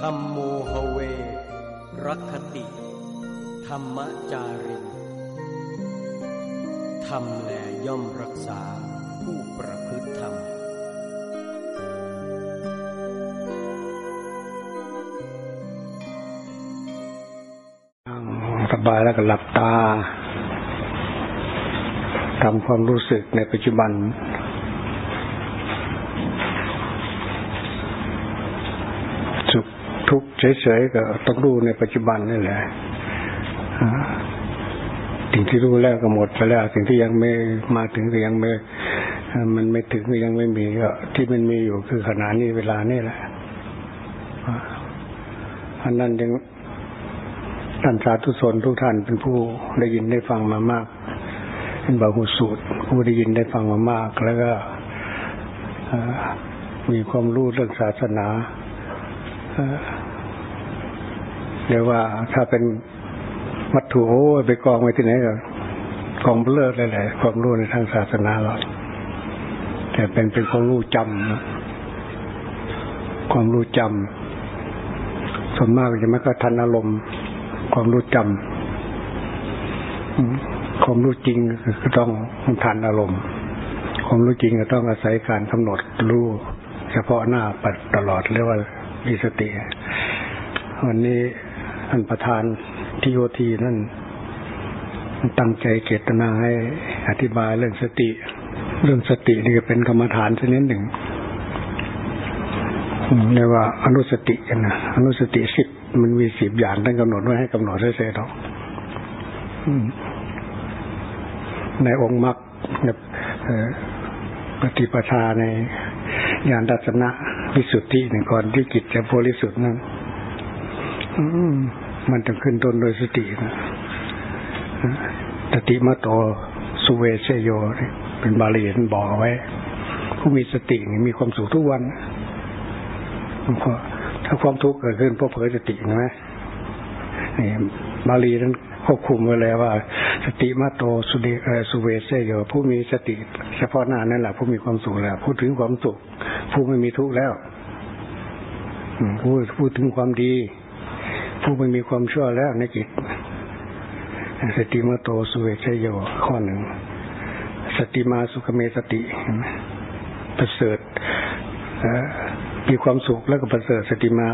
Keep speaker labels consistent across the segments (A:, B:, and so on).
A: ธรรมโมหเวรักขติ ธรรมจารินธรรมแลย่อมรักษาผู้ประพฤติธรรม
B: สบายแล้วก็หลับตาทำความรู้สึกในปัจจุบัน สุข ทุกข์เฉยๆก็ต้องรู้ในปัจจุบันนี่แหละสิ่งที่รู้แล้วก็หมดไปแล้ว สิ่งที่ยังไม่มาถึงก็ยังไม่มันไม่ถึงก็ยังไม่มีก็ที่มันมีอยู่คือขณะนี้เวลานี่แหละอันนั้นยังท่านสาธุชนทุกท่านเป็นผู้ได้ยินได้ฟังมามาก เป็นบาหูสูตร ผู้ได้ยินได้ฟังมามาก แล้วก็มีความรู้เรื่องศาสนา เอ่อเรียกว่าถ้าเป็นวัตถุโอ้ไปกองไว้ที่ไหนก็กองเบลอเลยแหละความรู้ในทางศาสนาเราแต่เป็นเป็นความรู้จำความรู้จำส่วนมากจะไม่ก็ทันอารมณ์ ความรู้จำความรู้จริงก็ต้องทันอารมณ์ ความรู้จริงก็ต้องอาศัยการกำหนดรู้เฉพาะหน้าปัดตลอดเรียกว่ามีสติวันนี้ ท่านประธานทีโอทีนั่นตั้งใจเจตนาให้อธิบายเรื่องสติ เรื่องสตินี่ก็เป็นกรรมฐานชนิดหนึ่งอืมเรียกว่าอนุสตินะอนุสติสิบมันมีสิบอย่างท่านกำหนดไว้ให้กำหนดเฉยๆหรอกในองค์มรรคเนี่ยเอ่อปฏิปทาในญาณทัศนะวิสุทธิหนึ่งก่อนที่จิตจะบริสุทธิ์นั้น มันต้องขึ้นต้นโดยสตินะสติมะโตสุเวเชโย เป็นบาลีท่านบอกไว้ ผู้มีสติมีความสุขทุกวันถ้าความทุกข์เกิดขึ้นเพราะเผลอสติใช่ไหมนี่บาลีนั้นควบคุมไว้แล้วว่า สติมาโตสุเดสุเวเซโยผู้มีสติ เฉพาะหน้านั่นแหละผู้มีความสุขแล้วพูดถึงความสุขผู้ไม่มีทุกข์แล้วอืมพูดพูดถึงความดี ผู้ไม่มีความชั่วแล้วในจิตสติมาโตสุเวชโยข้อหนึ่ง สติมาสุขเมสติประเสริฐมีความสุขแล้วก็ประเสริฐสติมา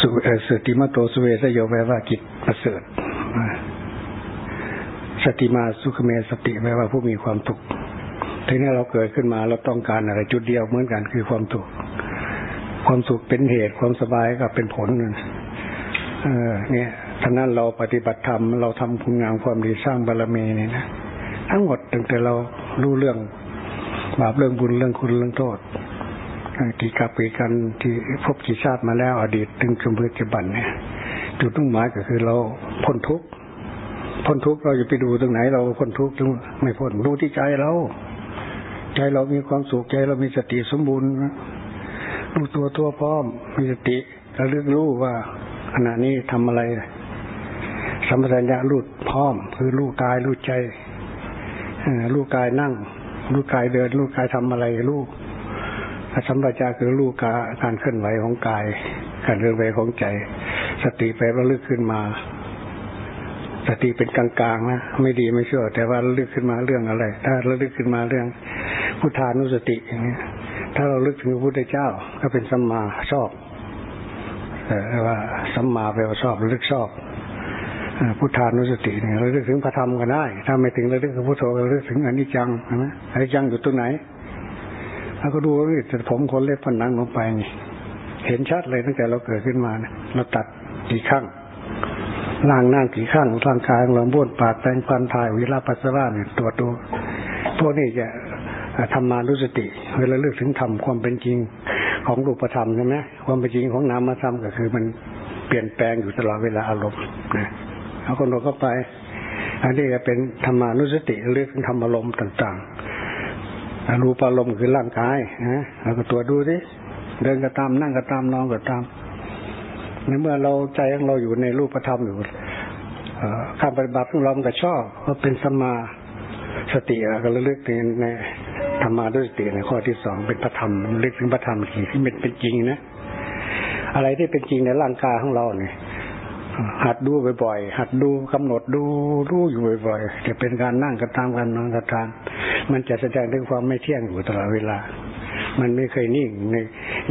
B: สุสติมาโตสุเวสโยแปลว่าจิตประเสริฐสติมาสุขเมสติแปลว่าผู้มีความสุขทีนี้เราเกิดขึ้นมาเราต้องการอะไรจุดเดียวเหมือนกันคือความสุขความสุขเป็นเหตุความสบายก็เป็นผลนั่น เออ เนี่ยฉะนั้นเราปฏิบัติธรรมเราทำคุณงามความดีสร้างบารมีนี่นะทั้งหมดตั้งแต่เรารู้เรื่องบาปเรื่องบุญเรื่องคุณเรื่องโทษกี่กับกี่กันที่พบกี่ชาติมาแล้ว อดีตถึงปัจจุบันเนี่ยจุดมุ่งหมายก็คือเราพ้นทุกข์พ้นทุกข์เราจะไปดูตรงไหน เราพ้นทุกข์ตรงไม่พ้นรู้ที่ใจเรา ใจเรามีความสุขใจเรามีสติสมบูรณ์รู้ตัวตัวพร้อมมีสติระลึกรู้ว่า ขณะนี้ทำอะไรสัมปชัญญะรู้พร้อม คือรู้กายรู้ใจเอ่อรู้กายนั่งรู้กายเดินรู้กายทำอะไรรู้สัมปชัญญะคือรู้กาการเคลื่อนไหวของกาย การเคลื่อนไหวของใจ สติไประลึกขึ้นมาสติเป็นกลางๆนะไม่ดีไม่ชั่วแต่ว่าระลึกขึ้นมาเรื่องอะไร ถ้าระลึกขึ้นมาเรื่องพุทธานุสติอย่างนี้ถ้าเราลึกถึงพระพุทธเจ้าก็เป็นสัมมาชอบ ว่าสัมมาแปลว่าชอบระลึกชอบพุทธานุสติเนี่ยระลึกถึงพระธรรมก็ได้ ถ้าไม่ถึงระลึกถึงพุทโธระลึกถึงอนิจจังใช่ไหมอนิจจังอยู่ตรงไหนแล้วก็ดูว่าผมคนเล็บฟันหนังลงไปนี่เห็นชัดเลยตั้งแต่เราเกิดขึ้นมานะเราตัดกี่ข้างล่างนั่งกี่ข้างร่างกายของเราบ้วนปากแปรงฟันถ่ายวิลาปัสสาวะเนี่ยตรวจดูพวกนี้จะทำมารู้สติเวลาเลือกถึงธรรมความเป็นจริง ของรูปธรรมใช่ไหมความเป็นจริงของนามธรรมก็คือมันเปลี่ยนแปลงอยู่ตลอดเวลาอารมณ์นะเอาคนเราเข้าไป อันนี้ก็เป็นธรรมานุสติเลื่อกถึงธรรมอารมณ์ต่างๆรูปอารมณ์คือร่างกายนะเราก็ตัวดูสิเดินก็ตามนั่งก็ตามนอนก็ตามในเมื่อเราใจของเราอยู่ในรูปธรรมอยู่เอ่อการปฏิบัติของเรามันก็ชอบก็เป็นสมาสติอะก็ระลึกในใน รมาด้วยสติในข้อที่สองเป็นพระธรรมระลึกถึงพระธรรมที่ที่เป็นเป็นจริงนะอะไรที่เป็นจริงในร่างกายของเราเนี่ยหัดดูบ่อยๆหัดดูกำหนดดูรู้อยู่บ่อยๆจะเป็นการนั่งกระทำการนอนกระทำมันจะแสดงถึงความไม่เที่ยงอยู่ตลอดเวลา มันไม่เคยนิ่งใน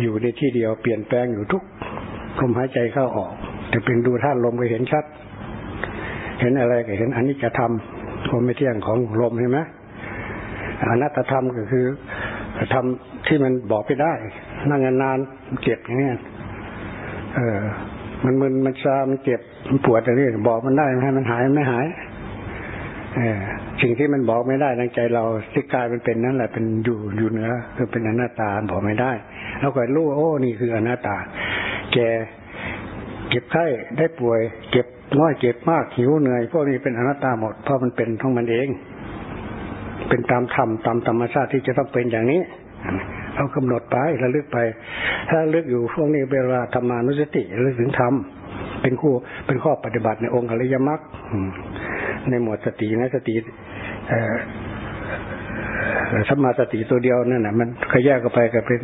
B: อยู่ในที่เดียวเปลี่ยนแปลงอยู่ทุกลมหายใจเข้าออกจะเป็นดูท่านลมก็เห็นชัด เห็นอะไรก็เห็นอนนี้จะทำความไม่เที่ยงของลมเห็นไหม อนัตธรรมก็คือทำที่มันบอกไปได้ นั่งนานๆเจ็บอย่างนี้เออ มันมึนมันชามันเจ็บมันปวดอะไรนี่บอกมันได้ให้มันหายไม่หาย เออสิ่งที่มันบอกไม่ได้ในใจเราที่กายมันเป็นนั่นแหละเป็นอยู่อยู่เนื้อคือเป็นอนัตตาบอกไม่ได้เราก็รู้โอ้นี่คืออนัตตา แกเก็บไข้ได้ป่วยเก็บน้อยเก็บมากหิวเหนื่อยพวกนี้เป็นอนัตตาหมดเพราะมันเป็นของมันเอง เป็นตามธรรมตามธรรมชาติที่จะต้องเป็นอย่างนี้เอากำหนดไประลึกไปถ้าลึกอยู่พวกนี้เว่าธรรมานุสติระลึกถึงธรรมเป็นคู่เป็นข้อปฏิบัติในองค์อริยมรรคในหมวดสตินะสติสัมมาสติตัวเดียวนั่นน่ะมันขยแยกกันไปก็เป็น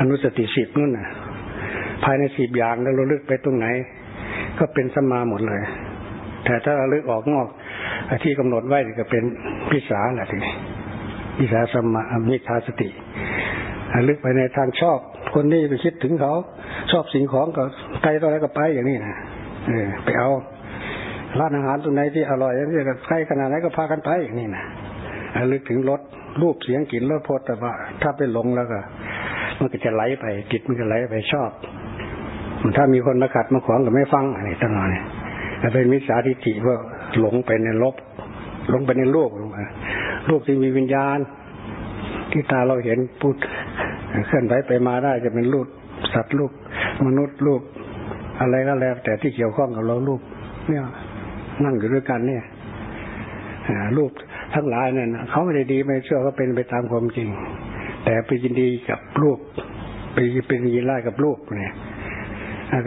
B: อนุสติสิบนู่นน่ะภายในสิบอย่างแล้วเราลึกไปตรงไหน ก็เป็นสัมมาหมดเลย แต่ถ้าเราลึกออกนอก ที่กำหนดไว้ก็เป็นพิสาแหละทีนี้พิสาสมามิทาสติลึกไปในทางชอบ คนนี้ไปคิดถึงเขาชอบสิ่งของก็ไกลตัวอะไรก็ไปอย่างนี้นะเออไปเอาร้านอาหารตรงไหนที่อร่อยอย่างนี้ก็ใกล้ขนาดไหนก็พากันไปอย่างนี้นะลึกถึงรสรูปเสียงกลิ่นรสพดแต่ว่า ถ้าไปหลงแล้วก็ มันก็จะไหลไปจิตมันก็ไหลไปชอบถ้ามีคนมาขัดมาขวางก็ไม่ฟังอะไรตั้งนานแต่เป็นมิจฉาทิฏฐิว่า หลงไปในลบหลงไปในโลกลงมาโลกที่มีวิญญาณ ที่ตาเราเห็นพูดเคลื่อนไหวไปมาได้จะเป็นรูปสัตว์รูปมนุษย์รูปอะไรก็แล้ว แต่ที่เกี่ยวข้องกับเรารูปเนี่ยนั่งอยู่ด้วยกันเนี่ยรูปทั้งหลายเนี่ยเขาไม่ได้ดีไม่เชื่อเขาเป็นไปตามความจริง แต่ไปยินดีกับรูปไปเป็นยินไล่กับรูปเนี่ย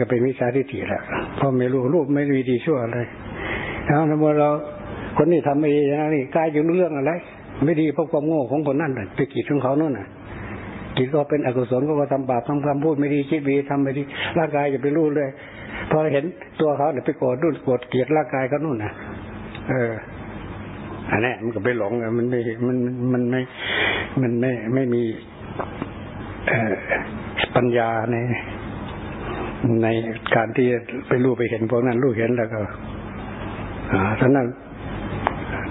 B: ก็เป็นวิชาทิฏฐิแหละเพราะไม่รู้รูปไม่ดีดีชั่วอะไร แล้วเมื่อเราคนนี้ทำไม่ดีนะนี่กายอยู่เรื่องอะไร ไม่ดีเพราะความโง่ของคนนั้นไปกีดของเขาโน่นน่ะจิตก็เป็นอกุศลก็ทำบาปทำคำพูดไม่ดีคิดไม่ดีทำไม่ดีร่างกายจะไปรู้เลย พอเห็นตัวเขาเนี่ยไปโกรธรุ่นโกรธเกลียดร่างกายเขานู่นน่ะเออ อันนี้มันก็ไปหลงมันไม่มันมันไม่ มันไม่ไม่มีเอปัญญาในในการที่ไปรู้ไปเห็นพวกนั้นรู้เห็นแล้วก็ อ่าท่านั้น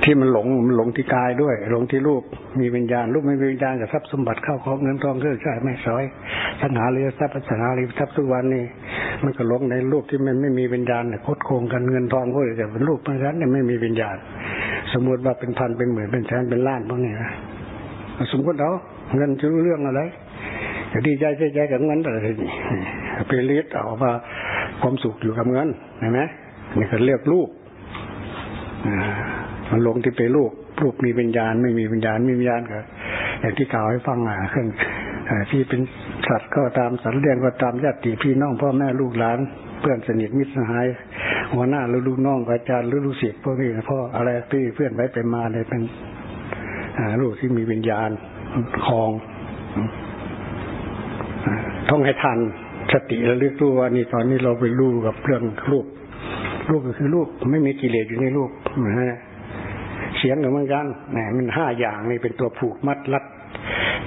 B: ที่มันหลงมันหลงที่กายด้วย หลงที่รูปมีวิญญาณรูปไม่มีวิญญาณกับทรัพย์สมบัติเข้าของเงินทองเครื่องใช้ไม่สอยสังหาเรือทรัพย์สังหาริทรัพย์ทุกวันนี้มันก็หลงในรูปที่มันไม่มีวิญญาณเนี่ยคดโคงกันเงินทองพวกนี้แต่เป็นรูปมันนั้นเนี่ยไม่มีวิญญาณ สมมติว่าเป็นพันเป็นหมื่นเป็นแสนเป็นล้านพวกนี้นะสมมติเราเงินจะรู้เรื่องอะไรจะดีใจใจกับเงินอะไรนี่ไปเลียดออกมาความสุขอยู่กับเงินเห็นไหมนี่ก็เรียกรูป มันลงที่ไปรูปรูปมีวิญญาณ ไม่มีวิญญาณมีวิญญาณก็อย่างที่กล่าวให้ฟังอะเครื่องที่เป็นสัตว์ก็ตามสัตว์เลี้ยงก็ตามญาติพี่น้องพ่อแม่ลูกหลาน เพื่อนสนิทมิตรสหาย หัวหน้าหรือลูกน้องอาจารย์หรือลูกศิษย์พวกนี้พ่ออะไรพี่เพื่อนไว้ไปมาเลยเป็นลูกที่มีวิญญาณคลองต้องให้ทันสติระลึกรู้ว่านี่ตอนนี้เราไปรู้กับเรื่องรูป รูปก็คือรูปไม่มีกิเลสอยู่ในรูปนะฮะเสียงเหมือนกันนะมันห้าอย่างนี่เป็นตัวผูกมัดรัด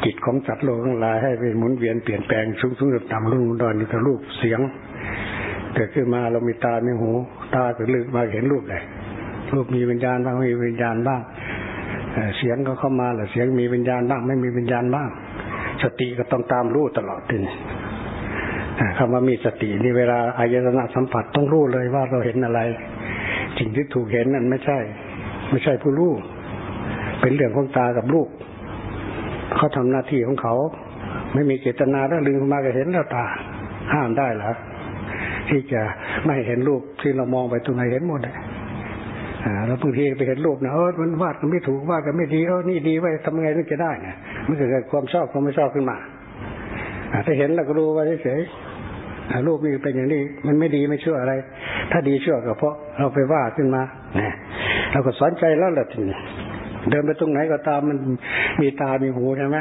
B: จิตของสัตว์โลกทั้งหลายให้ไปหมุนเวียนเปลี่ยนแปลงสูงสูงต่ำรุ่งดอนอยู่กับรูปเสียงเกิดขึ้นมาเรามีตามีหูตาก็ลึกมาเห็นรูปเลยรูปมีวิญญาณบ้างไม่มีวิญญาณบ้างเสียงก็เข้ามาแหละเสียงมีวิญญาณบ้างไม่มีวิญญาณบ้างสติก็ต้องตามรู้ตลอดทีนี้ คำว่ามีสตินี่เวลาอายตนะสัมผัสต้องรู้เลยว่าเราเห็นอะไรสิ่งที่ถูกเห็นนั่นไม่ใช่ ไม่ใช่ผู้รู้เป็นเรื่องของตากับลูกเขาทำหน้าที่ของเขา ไม่มีเจตนาแล้วลืมมาก็เห็นแล้วตา ห้ามได้หรอที่จะไม่เห็นรูปที่เรามองไปตรงไหนเห็นหมดเลยแล้วบางทีไปเห็นรูปนะเออมันวาดกันไม่ถูกวาดกันไม่ดีเออนี่ดีไว้ทำไงถึงจะได้เนี่ยมันเกิดความชอบความไม่ชอบขึ้นมาถ้าเห็นแล้วก็รู้ว่าเฉย รูปนี้เป็นอย่างนี้มันไม่ดีไม่ชั่วอะไร ถ้าดีชั่วก็เพราะเราไปว่าขึ้นมาเนี่ยเราก็สอนใจแล้วหละทีนี้เดินไปตรงไหนก็ตามมันมีตา มีหูใช่ไหม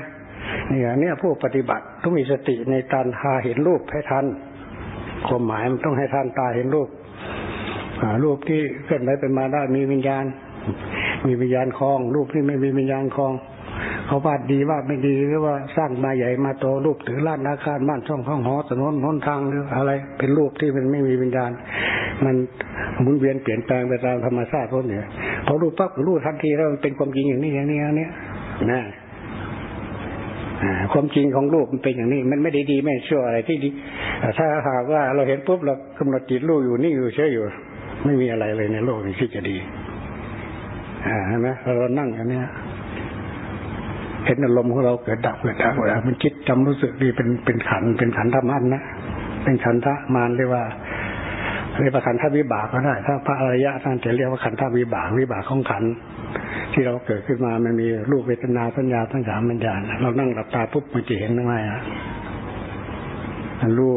B: เนี่ยเนี่ยผู้ปฏิบัติต้องมีสติในการหาเห็นรูปให้ทันความหมายมันต้องให้ท่านตาเห็นรูปรูปที่เคลื่อนไหวเป็นมาได้มีวิญญาณ มีวิญญาณคลอง รูปที่ไม่มีวิญญาณคลอง เขาวาดดีวาดไม่ดีหรือว่าสร้างมาใหญ่มาโตรูปถือล้านอาคารบ้านช่องห้องหอถนนหนทางหรืออะไร เป็นรูปที่มันไม่มีวิญญาณ มันหมุนเวียนเปลี่ยนแปลงไปตามธรรมชาติพวกนี้พอรูปปั๊บรูปทันทีแล้วมันเป็นความจริงอย่างนี้อย่างนี้อย่างนี้นะความจริงของรูปมันเป็นอย่างนี้ มันไม่ได้ดีไม่ชั่วอะไรที่ดีถ้าหากว่าเราเห็นปุ๊บเรากำหนดจิตรูปอยู่นี่อยู่เฉยอยู่ ไม่มีอะไรเลยในโลกนี้ที่จะดีอ่าเห็นไหมเรานั่งอย่างนี้ เห็นอารมณ์ของเราเกิดดับเกิดดับเวลามันคิดจำรู้สึกดีเป็นเป็นขันเป็นขันธมันนะเป็นขันธมานเรียกว่าเรียกว่าขันธวิบากก็ได้ ถ้าพระอริยะท่านจะเรียกว่าขันธวิบากวิบากของขันที่เราเกิดขึ้นมามันมีรูปเวทนาสัญญาทั้งสามปัญญาเรานั่งหลับตาปุ๊บมันจะเห็นไหมอะมันรู้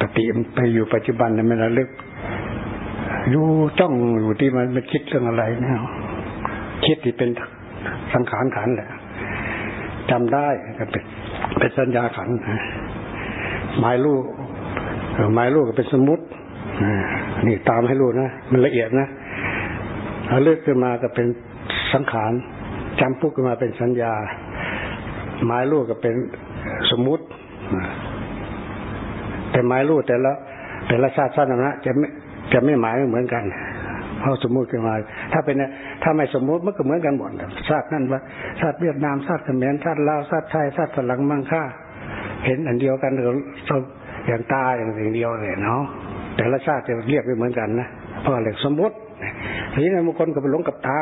B: ปฏิมไปอยู่ปัจจุบันมันระลึกอยู่จ้องอยู่ที่มันมันคิดเรื่องอะไรเนี่ยคิดที่เป็นสังขารขันแหละ จำได้ก็เป็นเป็นสัญญาขันหมายลูกหมายลูกก็เป็นสมมตินี่ตามให้รู้นะมันละเอียดนะเลือกขึ้นมาก็เป็นสังขารจำปุ๊บขึ้นมาเป็นสัญญา หมายลูกก็เป็นสมมุติแต่หมายลูกแต่ละแต่ละชาติชาตินะจะไม่จะไม่หมายไม่เหมือนกัน เพราะสมมุติขึ้นมา ถ้าเป็นถ้าไม่สมมุติมันก็เหมือนกันหมดชาตินั่นว่าชาติเวียดนามชาติเขมรชาติลาวชาติไทยชาติฝรั่งมังค่าเห็นอันเดียวกันเราอย่างตาอย่างสิ่งเดียวเลยเนาะแต่ละชาติจะเรียกไม่เหมือนกันนะเพราะอะไรสมมติทีนี้บางคนก็ไปหลงกับตา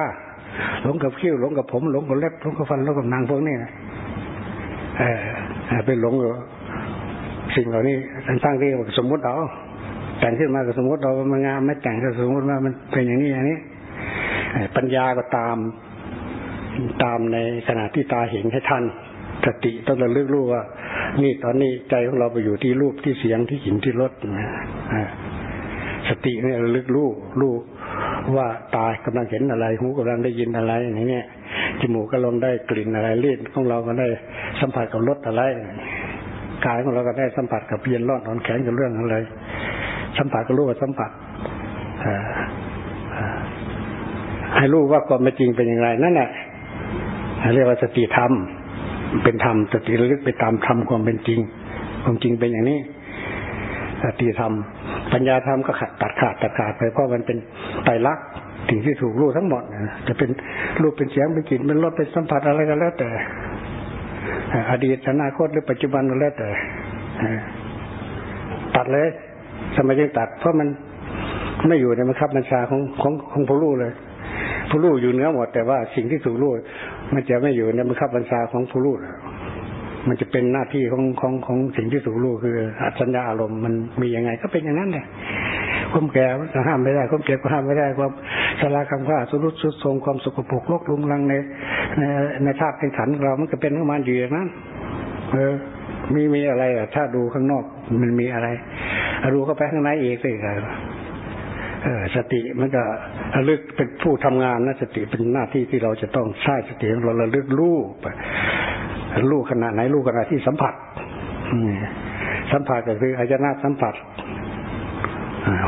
B: หลงกับคิ้วหลงกับผมหลงกับเล็บหลงกับฟันหลงกับนางพวกนี้นะเออเป็นหลงกับสิ่งเหล่านี้ทั้งที่สมมติเอา แต่งขึ้นมาก็สมมติเรามันงามไม่แต่งก็สมมติว่ามันเป็นอย่างนี้อย่างนี้ปัญญาก็ตามตามในขณะที่ตาเห็นให้ทันสติต้องระลึกรู้ว่า นี่ตอนนี้ใจของเราไปอยู่ที่รูปที่เสียงที่หินที่รสสติเนี่ยระลึกรู้รู้ว่าตากำลังเห็นอะไร หูกำลังได้ยินอะไรอย่างนี้จมูกก็ลองได้กลิ่นอะไรลิ้นของเราก็ได้สัมผัสกับรสอะไรกายของเราก็ได้สัมผัสกับเย็นร้อนอ่อนแข็งกับเรื่องอะไร สัมผัสก็รู้ว่าสัมผัสให้รู้ว่าความจริงเป็นอย่างไรนั่นแหละเรียกว่าสติธรรม เป็นธรรมสติระลึกไปตามธรรมความเป็นจริง ความจริงเป็นอย่างนี้สติธรรม ปัญญาธรรมก็ขาดตัดขาดตัดขาดไปเพราะมันเป็นไตรลักษณ์สิ่งที่ถูกรู้ทั้งหมดจะเป็นรูปเป็นเสียงเป็นกลิ่นเป็นรสเป็นสัมผัสอะไรก็แล้วแต่อดีตอนาคตหรือปัจจุบันก็แล้วแต่ตัดเลย ทำไมจึงตัด เพราะมันไม่อยู่ในบังคับบัญชาของของของผู้รู้เลย ผู้รู้อยู่เนื้อหมด แต่ว่าสิ่งที่ถูกรู้มันจะไม่อยู่ในบังคับบัญชาของผู้รู้มันจะเป็นหน้าที่ของของของสิ่งที่ถูกรู้คืออัจฉริยอารมณ์มันมียังไง ก็เป็นอย่างนั้นเลยความแก่ก็ห้ามไม่ได้ความเจ็บก็ห้ามไม่ได้ความชราคำว่าสุรุสุดทรงความสุขภกโลกลุงลังในในในธาตุในขันเรามันก็เป็นของมันอยู่อย่างนั้น เออ มีมีอะไรอะ ถ้าดูข้างนอกมันมีอะไรรู้เข้าไปข้างในเองสิครับสติมันก็ระลึกเป็นผู้ทำงานนะสติเป็นหน้าที่ที่เราจะต้องใช้สติเราระลึกรู้รู้ขนาดไหนรู้ขนาดที่สัมผัสสัมผัสก็คืออายนาสัมผัส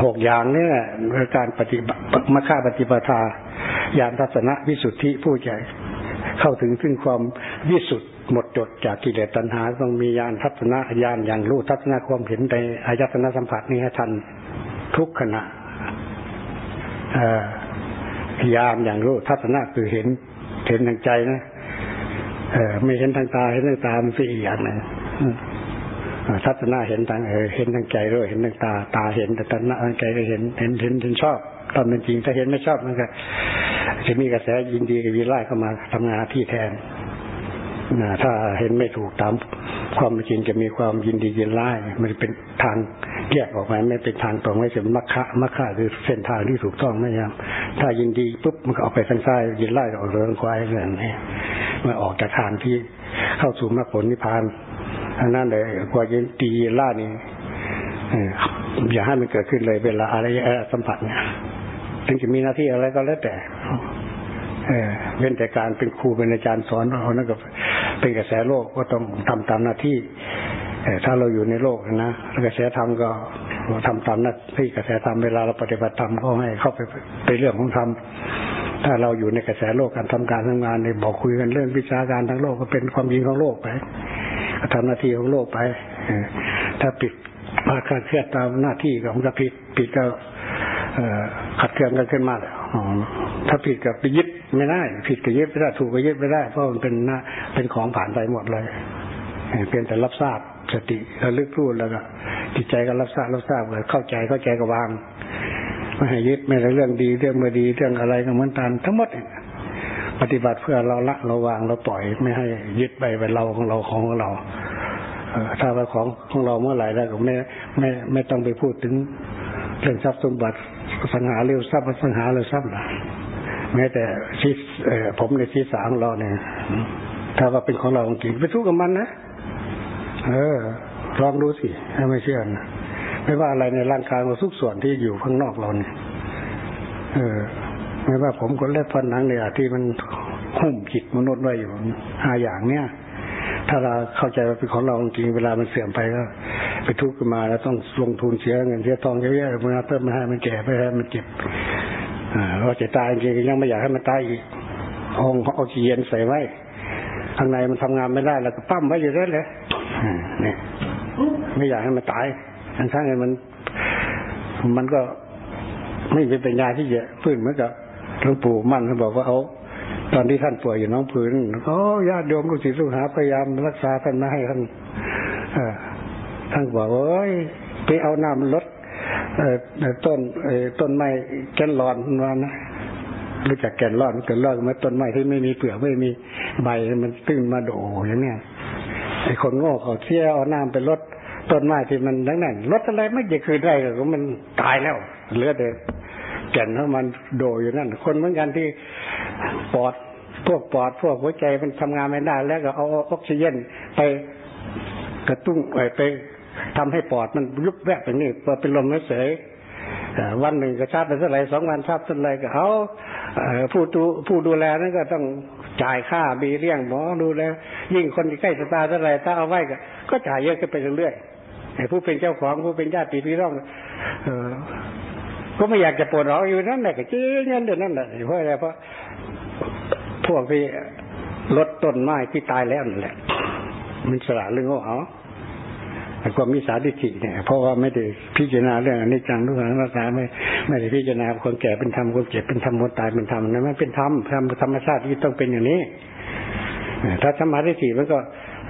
B: หกอย่างนี่แหละการปฏิบัติมาฆ่าปฏิปทาญาณทัศนะวิสุทธิผู้ใจเข้าถึงซึ่งความวิสุทธิ หมดจดจากกิเลสตัณหา ต้องมีญาณทัศนะญาณอย่างรู้ทัศนะความเห็นในอายตนะสัมผัสนี้ให้ทันทุกขณะญาณอย่างรู้ทัศนะคือเห็น เห็นทางใจนะเออไม่เห็นทางตาเห็นทางตามันเป็นอีกอย่างหนึ่งทัศนะเห็นทางเออเห็นทางใจด้วยเห็นทางตา ตาเห็นแต่ตาทางใจก็เห็นเห็นเห็นเห็นชอบตอนเป็นจริงถ้าเห็นไม่ชอบมันก็จะมีกระแสยินดีกับวิไลเข้ามาทำงานที่แทน นะถ้าเห็นไม่ถูกตามความจริงจะมีความยินดียินไล่มันเป็นทางแยกออกมาไม่เป็นทางตรงไม่ใช่มัคคะมัคคะคือเส้นทางที่ถูกต้องไม่ยามถ้ายินดีปุ๊บมันก็ออกไปทางซ้ายยินไล่ออกเริงควายเรื่องนี้มันออกจากทางที่เข้าสู่มรรคผลนิพพานอันนั้นเลยกว่ายินดียินไล่นี่อย่าให้มันเกิดขึ้นเลยเวลาอะไรสัมผัสเนี่ยถึงจะมีหน้าที่อะไรก็แล้วแต่ เออเว้นแต่การเป็นครูเป็นอาจารย์สอนเรานั่นก็เป็นกระแสโลกก็ต้องทำตามหน้าที่ถ้าเราอยู่ในโลกนะกระแสธรรมก็ทำตามหน้าที่กระแสธรรมเวลาเราปฏิบัติธรรมก็ให้เข้าไปไปเรื่องของธรรมถ้าเราอยู่ในกระแสโลกการทำการทำงานในบอกคุยกันเรื่องวิชาการทั้งโลกก็เป็นความจริงของโลกไปก็ทำหน้าที่ของโลกไปเออถ้าปิดพลาดคลาดเคลื่อนตามหน้าที่ของจะผิดผิดก็ขัดเคืองกันขึ้นมาแล้วถ้าผิดกับไปยึด ไม่ได้ ผิดก็ยึดไม่ได้ ถูกก็ยึดไม่ได้ เพราะมันเป็นหน้าเป็นของผ่านไปหมดเลยเออเพียงแต่รับทราบสติระลึกรู้แล้วก็จิตใจก็รับทราบรับทราบเลยเข้าใจเข้าใจก็วางไม่ให้ยึดไม่ใช่เรื่องดีเรื่องไม่ดีเรื่องอะไรก็เหมือนกันทั้งหมดปฏิบัติเพื่อเราละเราวางเราปล่อยไม่ให้ยึดไปเป็นเราของเราของเราถ้าเป็นของของเราเมื่อไหร่แล้วก็ไม่ไม่ไม่ต้องไปพูดถึงเรื่องทรัพย์สมบัติสังหาเร็วทรัพย์สังหาเร็วทรัพย์นะ แม้แต่ชีเอผมในชีสาของเราเนี่ย ถ้าว่าเป็นของเราจริงไปทุกข์กับมันนะเออลองดูสิถ้าไม่เชื่อนะไม่ว่าอะไรในร่างกายของทุกส่วนที่อยู่ข้างนอกเราเนี่ยเออ ไม่ว่าผมก็เล็บฟันหนังเนี่ยที่มันหุ้มจิตมนุษย์ไว้อยู่ห้าอย่างเนี่ย ถ้าเราเข้าใจว่าเป็นของเราจริงเวลามันเสื่อมไปก็ไปทุกข์ขึ้นมาแล้วต้องลงทุนเสียเงินเสียทองเยอะแยะมาเพื่อไม่ให้มันแก่ไม่ให้มันเจ็บ เราจะตายจริงยังไม่อยากให้มันตายอีกองค์เอาจีเย็นใส่ไว้ข้างในมันทำงานไม่ได้แล้วก็ปั้มไว้อยู่เรื่อยเลยอ่าเนี่ยไม่อยากให้มันตายทั้งทั้งมัน มันก็ไม่เป็นปัญญาที่จะพื้นเหมือนกับหลวงปู่มั่นท่านบอกว่าเอาตอนที่ท่านป่วยอยู่น้องผืนก็ญาติโยมลูกศิษย์ลูกหาพยายามรักษาท่านม่ให้ท่านท่านบอกว่าโอ้ยไปเอาน้ำลด ต้นต้นไม้แกนหลอนมานนะรู้จักแกนหลอนแกนหลอนมื่อต้นไม้ที่ไม่มีเปลือกไม่มีใบมันตื้นมาโดอย่างเนี้ยไอ้คนโง่เขาเที่ยเอาน้ำไปลดต้นไม้ที่มันนั่นนั่นลดอะไรไม่จะคืนได้ก็มันตายแล้วเหลือแต่แก่นของมันโดอยู่นั่น คนเหมือนกันที่ปอดพวกปอดพวกหัวใจมันทำงานไม่ได้ แล้วก็เอาออกซิเจนไปกระตุ้งไปไป ทำให้ปอดมันยุบแวบอย่างนี้พอเป็นลมเฉยๆเอ่อวันหนึ่งก็ชาร์จไปเท่าไหร่สองวันชาร์จเท่าไหร่ก็เอาผู้ดูผู้ดูแลนั่นก็ต้องจ่ายค่าบีเลี้ยงหมอดูแลยิ่งคนที่ใกล้ตาเท่าไหร่ถ้าเอาไว้ก็ ก็จ่ายเยอะขึ้นไปเรื่อยๆไอ้ผู้เป็นเจ้าของผู้เป็นญาติพี่น้องเออก็ไม่อยากจะปวดร้องอยู่นั่นแหละก็จี้เงินเดือนนั่นแหละเพราะอะไรเพราะพวกที่ลดต้นไม้ที่ตายแล้วนั่นแหละ มันสละเรื่องโง่เอาไอ้ ความมิจฉาทิฏฐิเนี่ย เพราะว่าไม่ได้พิจารณาเรื่องอนิจจังทุกขังนัตตาไม่ไม่ได้พิจารณาคนแก่เป็นธรรมคนเจ็บเป็นธรรมคนตายเป็นธรรมนะมันเป็นธรรมธรรมธรรมชาติที่ต้องเป็นอย่างนี้ถ้าสมาธิถี่มันก็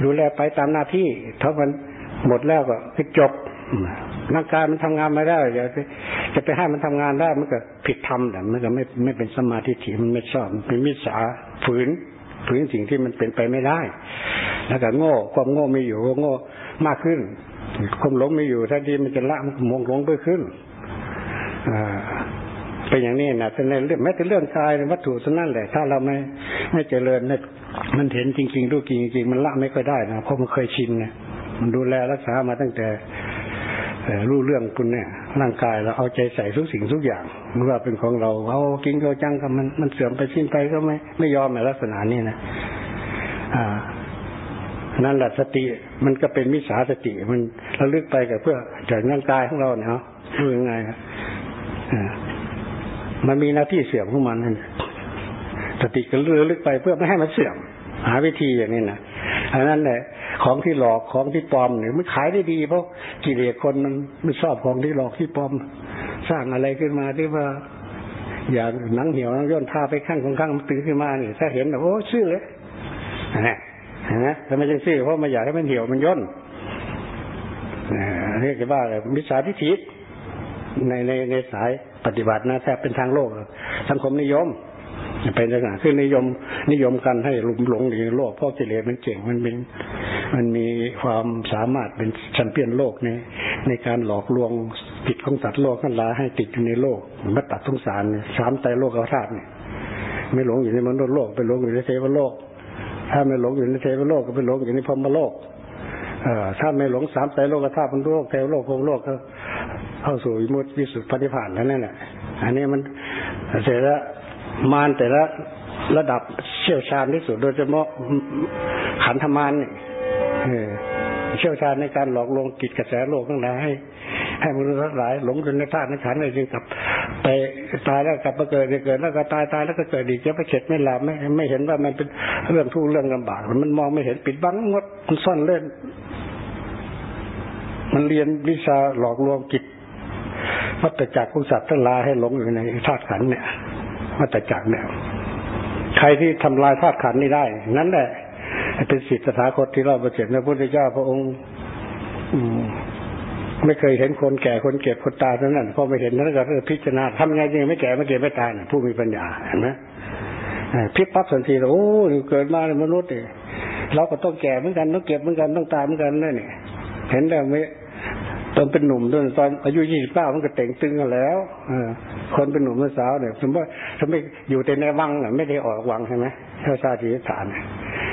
B: ดูแลไปตามหน้าที่ถ้ามันหมดแล้วก็จบร่างกายมันทำงานไม่ได้จะจะไปให้มันทำงานได้มันก็ผิดธรรมแต่มันก็ไม่ไม่เป็นสมาธิถี่มันไม่ชอบมันเป็นมิจฉาฝืน ฝืนสิ่งที่มันเป็นไปไม่ได้ แล้วก็โง่ความโง่ไม่อยู่ก็โง่มากขึ้นความหลงไม่อยู่ถ้าดีมันจะละมันมองหลงไปขึ้นเป็นอย่างนี้นะแต่ในเรื่องแม้แต่เรื่องกายวัตถุสนั่นแหละ ถ้าเราไม่ไม่เจริญเนี่ยมันเห็นจริงๆรู้จริงจริงมันละไม่ค่อยได้นะเพราะมันเคยชินนะมันดูแลรักษามาตั้งแต่ รู้เรื่องคุณเนี่ย ร่างกายเราเอาใจใส่ทุกสิ่งทุกอย่างไม่ว่าเป็นของเราเอากินเราจังกับมันมันเสื่อมไปสิ้นไปก็ไม่ไม่ยอมในลักษณะนี้นะอ่านั่นแหละสติมันก็เป็นมิจฉาสติ มันระลึกไปกับเพื่อจากร่างกายของเราเนี่ยเนาะรู้ยังไงครับอ่ามันมีหน้าที่เสื่อมของมันนั่นสติก็ระลึกไปเพื่อไม่ให้มันเสื่อม หาวิธีอย่างนี้นะอันนั้นแหละของที่หลอกของที่ปลอมเนี่ยมันขายได้ดี เพราะกิเลสคนมันไม่ชอบของที่หลอกที่ปลอม สร้างอะไรขึ้นมาที่ว่า อย่างหนังเหี่ยวหนังย่นพาไปข้างของข้างมันตื่นขึ้นมาเนี่ยถ้าเห็นแบบโอ้ชื่อเลยนะนไหมทำไมจึงซื่อเพราะไม่อยากให้มันเหี่ยวมันย่นเรียกว่าอะไรมิจฉาทิฏฐิในในในสายปฏิบัตินะแทบเป็นทางโลก สังคมนิยม เป็นลักษณะคือนิยมนิยมกันให้หลงหลงในโลกเพราะกิเลสมันเก่งมันเป็นมันมีความสามารถเป็นแชมเปี้ยนโลกในในการหลอกลวงผิดของสัตว์โลกทั้งหลาให้ติดอยู่ในโลกมันตัดสงสารสามใจโลกธาตุเนี่ยไม่หลงอยู่ในมนุษย์โลกไปหลงอยู่ในเทวโลก ถ้าไม่หลงอยู่ในเทวโลกก็ไปหลงอยู่ในพรหมโลกเอ่อถ้าไม่หลงสามไตรโลกธาตุมันโลกเทวโลกพรหมโลกก็เข้าสู่วิมุตติวิสุทธิปฏิภาณแล้วนั่นแหละอันนี้มันเสร็จแล้ว มารแต่ละระดับเชี่ยวชาญที่สุด โดยเฉพาะขันธมารนี่เออเชี่ยวชาญในการหลอกลวงกิจกระแสโลกทั้งหลายให้ให้มนุษย์ทั้งหลายหลงจนในธาตุในขันธ์เลยจึงกับไปตายแล้วกลับมาเกิดเกิดแล้วก็ตายตายแล้วก็เกิดอีกจะไปเข็ดไม่หลับไม่ไม่เห็นว่ามันเป็นเรื่องทุกข์เรื่องลำบากมันมองไม่เห็นปิดบังงดมันซ่อนเล่น มันเรียนวิชาหลอกลวงจิตวัตจักรของสัตว์ทั้งหลายให้หลงอยู่ในธาตุขันธ์เนี่ย วัตจักรเนี่ยใครที่ทำลายธาตุขันนี้ได้ นั่นแหละเป็นสิทธิสถาคตที่เราประเสริฐพระพุทธเจ้าพระองค์อืมไม่เคยเห็นคนแก่คนเก็บคนตายเท่านั้นพอไม่เห็นนั้นก็พิจารณาทำไงจริงไม่แก่ไม่เก็บไม่ตายผู้มีปัญญาเห็นไหมพิปั๊บทันทีโอ้เกิดมาในมนุษย์เนี่ยเราก็ต้องแก่เหมือนกันต้องเก็บเหมือนกันต้องตายเหมือนกันนั่นเนี่ยเห็นแล้วไม่ ตอนเป็นหนุ่มตอนตอนอายุยี่สิบเก้ามันก็เต่งตึงกันแล้วเออคนเป็นหนุ่มเป็นสาวเนี่ยสมมติถ้าไม่อยู่แต่ในวังไม่ได้ออกวังใช่ไหมเท่าชาติฐาน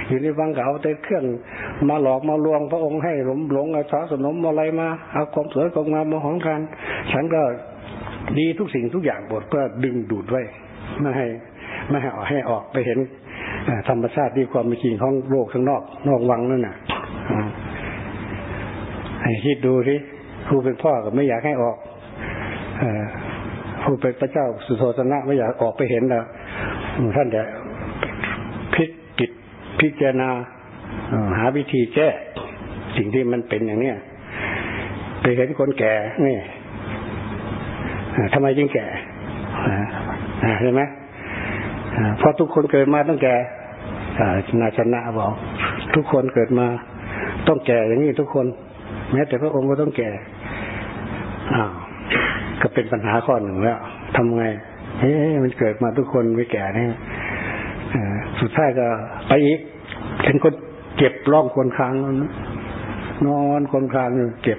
B: อยู่ในวังเขาแต่เครื่องมาหลอกมาลวงพระองค์ให้หลงหลงเอาสาสนมอะไรมาเอาความสวยความงามมาของกันฉันก็ดีทุกสิ่งทุกอย่างบทเพื่อดึงดูดไว้ไม่ให้ไม่ให้ออกให้ออกไปเห็นธรรมชาติที่ความเป็นจริงของโลกข้างนอก นอกวังนั่นน่ะให้คิดดูที่ ผู้เป็นพ่อก็ไม่อยากให้ออกอผู้เป็นพระเจ้าสุโธทนะไม่อยากออกไปเห็นแล้วท่านจะพิจิตพิจารณาหาวิธีแก้สิ่งที่มันเป็นอย่างเนี้ยไปเห็นคนแก่นี่ทำไมจึงแก่ใช่ไหมเพราะทุกคนเกิดมาต้องแก่นาชนะบอก ทุกคนเกิดมาต้องแก่อย่างนี้ทุกคน แม้แต่พระองค์ก็ต้องแก่ อ้าวก็เป็นปัญหาข้อหนึ่งแล้วทำไงเฮ้มันเกิดมาทุกคนไม่แก่เนี่ยสุดท้ายก็ไปอีกเห็นคนเก็บร่องคนคางนอนคนคางเก็บ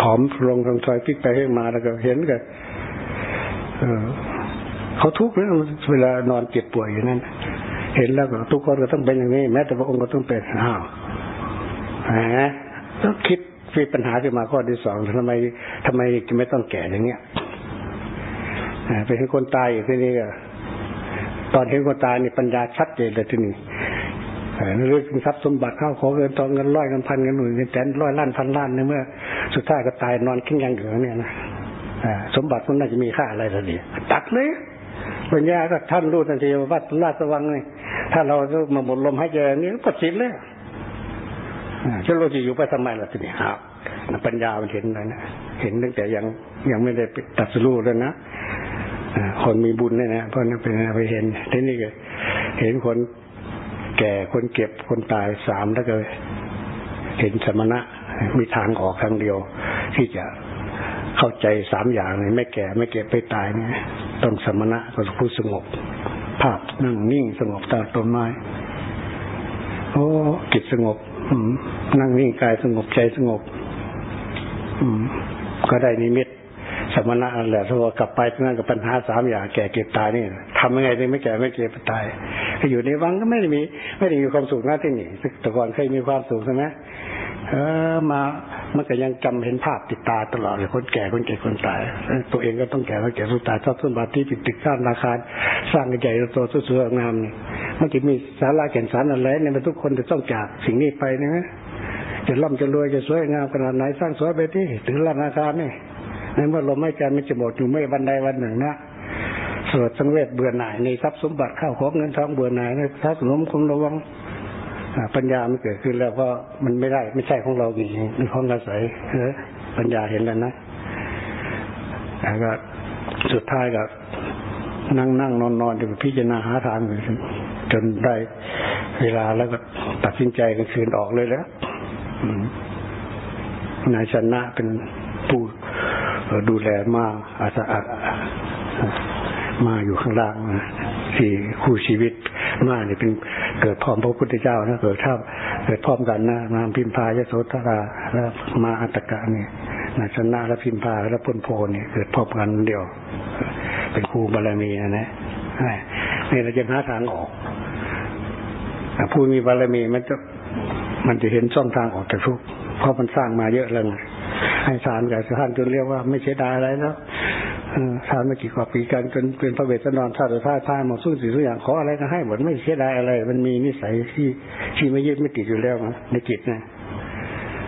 B: ผอมลงทางซอยพลิกไปพลิกมาแล้วก็เห็นกันเออเขาทุกข์นะเวลานอนเจ็บป่วยอยู่นั่นเห็นแล้วก็ทุกคนก็ต้องเป็นอย่างนี้ แม้แต่พระองค์ก็ต้องเป็นอ้าวแหมต้องคิด มีปัญหาขึ้นมาข้อที่สองทำไมทำไมจะไม่ต้องแก่อย่างเงี้ยเป็นคนตายอยู่ที่นี่ก็ตอนเห็นคนตายนี่ปัญญาชัดเจนเลยที่นี่เรื่องทรัพย์สมบัติเข้าของเงินทองเงินร้อยเงินพันเงินหมื่นเงินแสนร้อยล้านพันล้านในเมื่อ สุดท้ายก็ตายนอนกิ้งยังอยู่เนี่ยนะสมบัติมันน่าจะมีค่าอะไรล่ะนี่ตัดเลยปัญญาก็ท่านรู้ทันทีว่าราชวังนี่ถ้าเรามาหมดลมหายใจนี้ก็สิ้นเลย จะเราจะอยู่ไปทำไมล่ะทีนี้ครับปัญญามันเห็นเลยนะเห็นตั้งแต่ยังยังไม่ได้ตัดสู้เลยนะคนมีบุญเนี่ยนะเพราะนั่นเป็นไปเห็นทีนี้ก็เห็นคนแก่คนเก็บคนตายสามแล้วก็เห็นสมณะมีทางออกทางเดียว ที่จะเข้าใจสามอย่างเลยไม่แก่ไม่เก็บไม่ตายเนี่ยต้องสมณะก็ผู้สงบ ภาพนั่งนิ่งสงบตาต้นไม้โอ้จิตสงบ นั่งนิ่งกายสงบใจสงบก็ได้นิมิตสมณะอันแหละถ้าว่ากลับไปนั่นกับปัญหาสามอย่างแก่เก็บตายนี่ทำยังไงถึงไม่แก่ไม่เก็บตายอยู่ในวังก็ไม่ได้มี ไม่ได้มีความสุขนะที่นี่แต่ก่อนเคยมีความสุขใช่ไหมเออมา มันก็ยังจำเห็นภาพติดตาตลอดเลยคนแก่คนแก่คนตาย ตัวเองก็ต้องแก่ต้องแก่ต้องตายทรัพย์สมบัติที่ปิดตึกสร้างราคาสร้างใหญ่โตสวยงามนี่มันจะมีสาระแก่นสารอะไรเนี่ยมันทุกคนจะต้องจากสิ่งนี้ไปนะจะร่ำจะรวยจะสวยงามขนาดไหนสร้างสวยไปที่ถึงราคานี่ในเมื่อลมไม่ใจมันจะหมดอยู่ไม่วันใดวันหนึ่งนะสวดสังเวชเบื่อหน่ายในทรัพย์สมบัติข้าวของเงินทองเบื่อหน่ายในทรัพย์สมคงระวัง ปัญญามันเกิดขึ้นแล้วก็มันไม่ได้ไม่ใช่ของเราจริงมันของอาศัยเออปัญญาเห็นแล้วนะแล้วก็สุดท้ายก็นั่งนั่งนอนนอนจะพิจารณาหาทางจนได้เวลาแล้วก็ตัดสินใจกันคืนออกเลยแล้วนายชนะเป็นผู้ดูแลมาอาสามาอยู่ข้างล่างที่คู่ชีวิตมาเนี่ยเป็น เกิดพร้อมพระพุทธเจ้านะเกิดท่าเกิดพร้อมกันนะนามพิมพายโสธราแล้วมาอัตกะเนี่ยนาชนะและพิมพาและพ้นโพเนี่ยเกิดพร้อมกันเดียว เป็นครูบารมีนะนะนี่เราจะหาทางออกผู้มีบารมีมันจะมันจะเห็นช่องทางออกจากทุกข์เพราะมันสร้างมาเยอะแล้วให้ทานกับท่านจนเรียกว่าไม่เสียดายอะไรแล้ว ทานมากี่กว่าปีกันจนเป็นพระเวทนอนท่าต่ท่าท่าหมดสู้สิ่งทุกอย่างขออะไรก็ให้หมดไม่เสียดายอะไร มันมีนิสัยที่ที่ไม่ยึดไม่ติดอยู่แล้วนะในจิตนะ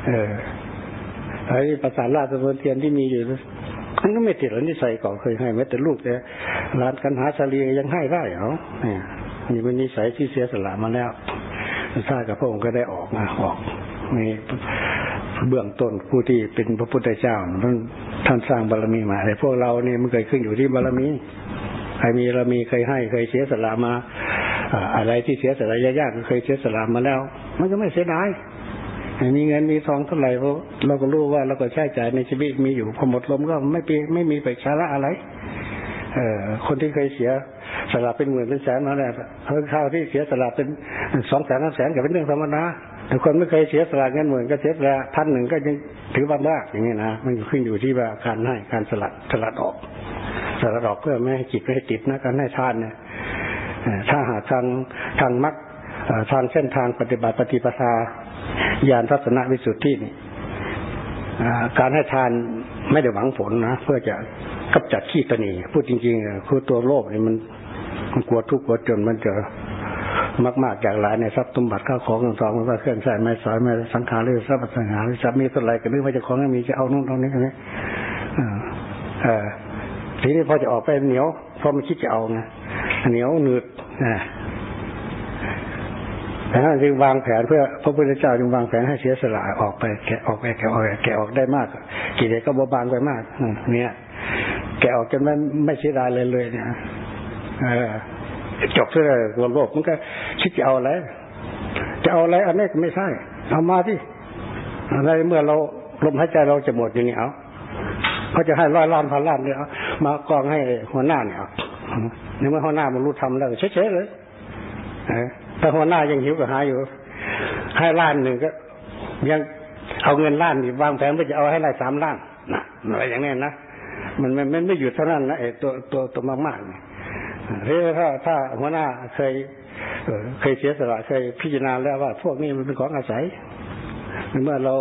B: เออไอ้ภาษาลาดตะเทียนที่มีอยู่มันก็ไม่ติดหรอกนิสัยก่อนเคยให้แม้แต่ลูกแต่ร้านกันหาสลียังให้ได้เหรอเนี่ยนี่เป็นนิสัยที่เสียสละมาแล้วทราบกับพระองค์ก็ได้ออกมาออกใน เบื้องต้นผู้ที่เป็นพระพุทธเจ้าท่านท่านสร้างบารมีมาแต่พวกเราเนี่ยมันเคยขึ้นอยู่ที่บารมีใครมีบารมีเคยให้เคยเสียสละมาอะไรที่เสียสละยากๆก็เคยเสียสละมาแล้ว มันก็ไม่เสียดายมีเงินมีทองเท่าไหร่เราก็รู้ว่าเราก็ใช้จ่ายในชีวิตมีอยู่พอหมดลมก็ไม่ปีไม่มีไปชาระอะไรเออคนที่เคยเสียสละเป็นหมื่นเป็นแสนมาแล้วเพิ่งข้าวที่เสียสละเป็นสองแสนสามแสนก็เป็นเรื่องธรรมดา คนไม่เคยเสียสละเงินหมื่นก็เสียสละพันหนึ่งก็ยังถือว่ามากอย่างนี้นะมันขึ้นอยู่ที่ว่าการให้การสลัดสลัดออก สลัดออกเพื่อไม่ให้จิตไม่ให้ติดนะการให้ทานเนี่ยถ้าหาทางทางมักทางเส้นทางปฏิบัติปฏิปทาญาณทัศนวิสุทธินี่การให้ทานไม่ได้หวังผลนะเพื่อจะกำจัดขี้ตนีพูดจริงๆคือตัวโลภนี่มันมันกลัวทุกข์กลัวจนมันจะ มากมากจากหลายในทรัพย์สมบัติข้าวของเงินทองมันว่าเครื่องใช้ไม้สอยไม้สังขารหรือทรัพย์สังหารหรือทรัพย์มีเท่าไรก็นึกว่าจะของมีจะเอานู่นเอานี้อันนี้เออทีนี้พอจะออกไปเหนียวพอมันคิดจะเอาไงเหนียวหนืดนะแต่ถ้าจึงวางแผนเพื่อพระพุทธเจ้าจึงวางแผนให้เสียสละออกไปแกะออกไปแกะออกแกะออกได้มากกิเลสก็บาบางไปมากเนี่ยแกะออกจนไม่ไม่เสียดายเลยเลยเนี่ยเออ จบเลยความโลภมันก็คิดจะเอาอะไรจะเอาอะไรอันนี้ก็ไม่ใช่เอามาที่อะไรเมื่อเราลมหายใจเราจะหมดอย่างนี้เอาเขาจะให้ร้อยล้านพันล้านเนี่ยมากองให้หัวหน้าเนี่ยนี่เมื่อหัวหน้ามันรู้ทำแล้วเฉยๆเลยถ้าหัวหน้ายังหิวก็หาอยู่ให้ล้านหนึ่งก็ ยังเอาเงินล้านนี่วางแผนว่าจะเอาให้ได้สามล้านนะอะไรอย่างนี้นะมันมันไม่หยุดเท่านั้นนะไอ้ตัวตัวตัวมากๆเนี่ย หรือถ้าถ้าหัวหน้าเคยเคยเสียสละเคยพิจารณาแล้วว่า พวกนี้มันเป็นของอาศัยเมื่อเรา